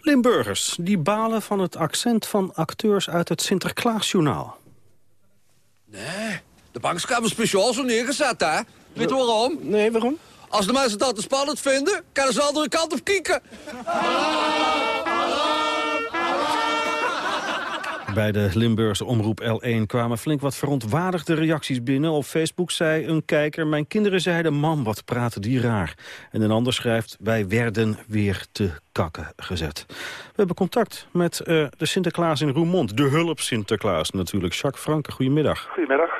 Limburgers, die balen van het accent van acteurs uit het Sinterklaasjournaal. Nee, de bank is speciaal zo neergezet, hè? Weet je waarom? Nee, waarom? Als de mensen dat te spannend vinden, kunnen ze de andere kant op kieken. Bij de Limburgse omroep L1 kwamen flink wat verontwaardigde reacties binnen. Op Facebook zei een kijker, mijn kinderen zeiden... mam, wat praten die raar. En een ander schrijft, wij werden weer te kakken gezet. We hebben contact met uh, de Sinterklaas in Roermond. De hulp Sinterklaas natuurlijk. Jacques Franke, goedemiddag. Goedemiddag.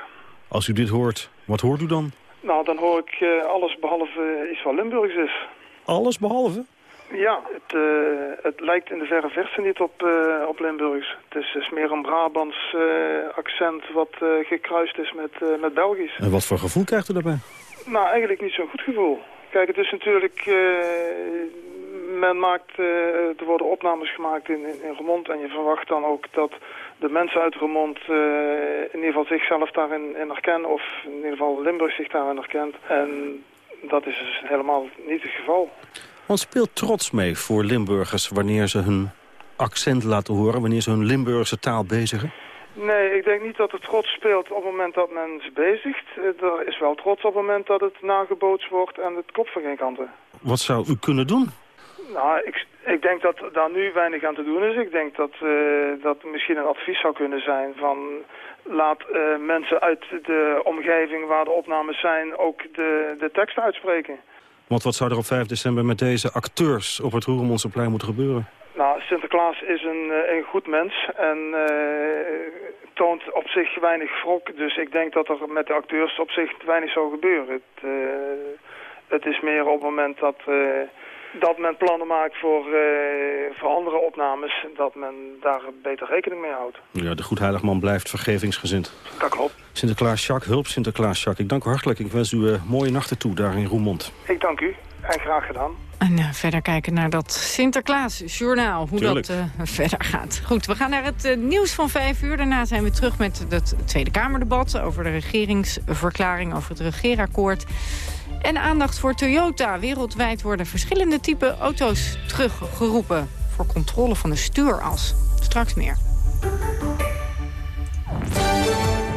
Als u dit hoort, wat hoort u dan? Nou, dan hoor ik uh, alles behalve iets wat Limburgs is. Alles behalve? Ja, het, uh, het lijkt in de verre verse niet op, uh, op Limburgs. Het is, is meer een Brabants uh, accent wat gekruist is met, met Belgisch. En wat voor gevoel krijgt u daarbij? Nou, eigenlijk niet zo'n goed gevoel. Kijk, het is natuurlijk... men maakt... er worden opnames gemaakt in, in, in Remond en je verwacht dan ook dat de mensen uit Remond in ieder geval zichzelf daarin in herkennen. Of in ieder geval Limburg zich daarin herkent. En dat is dus helemaal niet het geval. Want speelt trots mee voor Limburgers wanneer ze hun accent laten horen... wanneer ze hun Limburgse taal bezigen? Nee, ik denk niet dat het trots speelt op het moment dat men ze bezigt. Er is wel trots op het moment dat het nagebootst wordt en het klopt van geen kanten. Wat zou u kunnen doen? Nou, ik, ik denk dat daar nu weinig aan te doen is. Ik denk dat uh, dat misschien een advies zou kunnen zijn van... laat uh, mensen uit de omgeving waar de opnames zijn ook de, de tekst uitspreken. Want wat zou er op 5 december met deze acteurs op het Roermondse moeten gebeuren? Nou, Sinterklaas is een, een goed mens en uh, toont op zich weinig wrok. Dus ik denk dat er met de acteurs op zich weinig zou gebeuren. Het, uh, het is meer op het moment dat, dat men plannen maakt voor, voor andere opnames... dat men daar beter rekening mee houdt. Ja, de goedheiligman blijft vergevingsgezind. Dat klopt. Sinterklaas Jacques, hulp Sinterklaas Jacques. Ik dank u hartelijk. Ik wens u mooie nachten toe daar in Roermond. Ik dank u en graag gedaan. En uh, verder kijken naar dat Sinterklaas-journaal, hoe Tuurlijk. dat uh, verder gaat. Goed, we gaan naar het uh, nieuws van vijf uur. Daarna zijn we terug met het Tweede Kamerdebat... over de regeringsverklaring, over het regeerakkoord. En aandacht voor Toyota. Wereldwijd worden verschillende type auto's teruggeroepen... voor controle van de stuuras. Straks meer.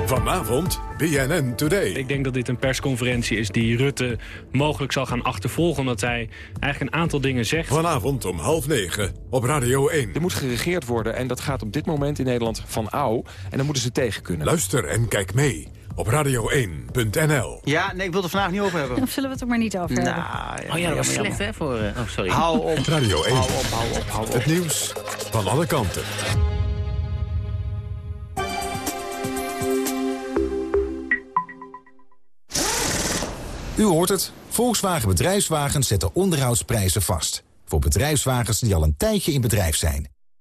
Vanavond BNN Today. Ik denk dat dit een persconferentie is die Rutte mogelijk zal gaan achtervolgen... omdat hij eigenlijk een aantal dingen zegt. Vanavond om half negen op Radio 1. Er moet geregeerd worden en dat gaat op dit moment in Nederland van ouw. En dan moeten ze tegen kunnen. Luister en kijk mee op radio1.nl. Ja, nee, ik wil het vandaag niet over hebben. Of zullen we het er maar niet over hebben? Nou, oh ja, dat was slecht, hè? Voor, uh, oh, sorry. Hou op. Radio 1. Hou op, hou op, hou op. Het nieuws van alle kanten. U hoort het. Volkswagen Bedrijfswagens zetten onderhoudsprijzen vast. Voor bedrijfswagens die al een tijdje in bedrijf zijn.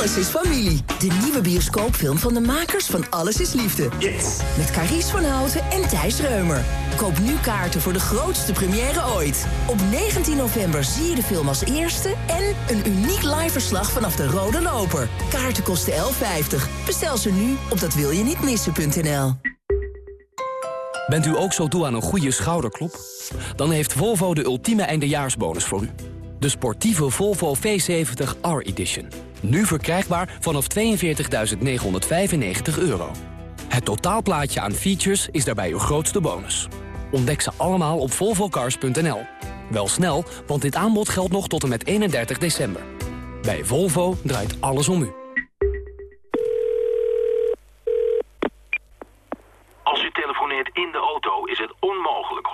Alles is familie. De nieuwe bioscoopfilm van de makers van Alles is Liefde. Yes! Met Carice van Houten en Thijs Reumer. Koop nu kaarten voor de grootste première ooit. Op 19 november zie je de film als eerste... en een uniek live verslag vanaf de Rode Loper. Kaarten kosten 11,50. Bestel ze nu op datwilje-niet-missen.nl. Bent u ook zo toe aan een goede schouderklop? Dan heeft Volvo de ultieme eindejaarsbonus voor u. De sportieve Volvo V70 R-Edition. Nu verkrijgbaar vanaf 42.995 euro. Het totaalplaatje aan features is daarbij uw grootste bonus. Ontdek ze allemaal op volvocars.nl. Wel snel, want dit aanbod geldt nog tot en met 31 december. Bij Volvo draait alles om u. Als u telefoneert in de auto is het onmogelijk 100%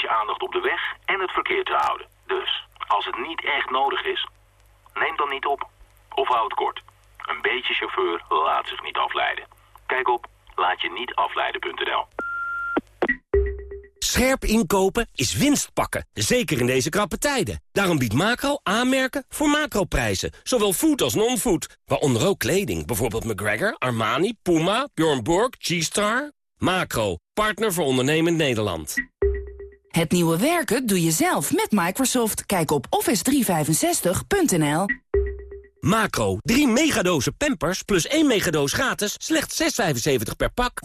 je aandacht op de weg en het verkeer te houden. Dus, als het niet echt nodig is, neem dan niet op. Of houd kort. Een beetje chauffeur laat zich niet afleiden. Kijk op laatje-niet-afleiden.nl. Scherp inkopen is winst pakken, zeker in deze krappe tijden. Daarom biedt Macro aanmerken voor macroprijzen. Zowel food als non-food, waaronder ook kleding. Bijvoorbeeld McGregor, Armani, Puma, Bjorn Borg, G-Star. Macro, partner voor ondernemend Nederland. Het nieuwe werken doe je zelf met Microsoft. Kijk op office365.nl. Macro, 3 megadozen Pampers plus 1 megadoos gratis, slechts 6,75 per pak.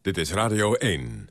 Dit is Radio 1.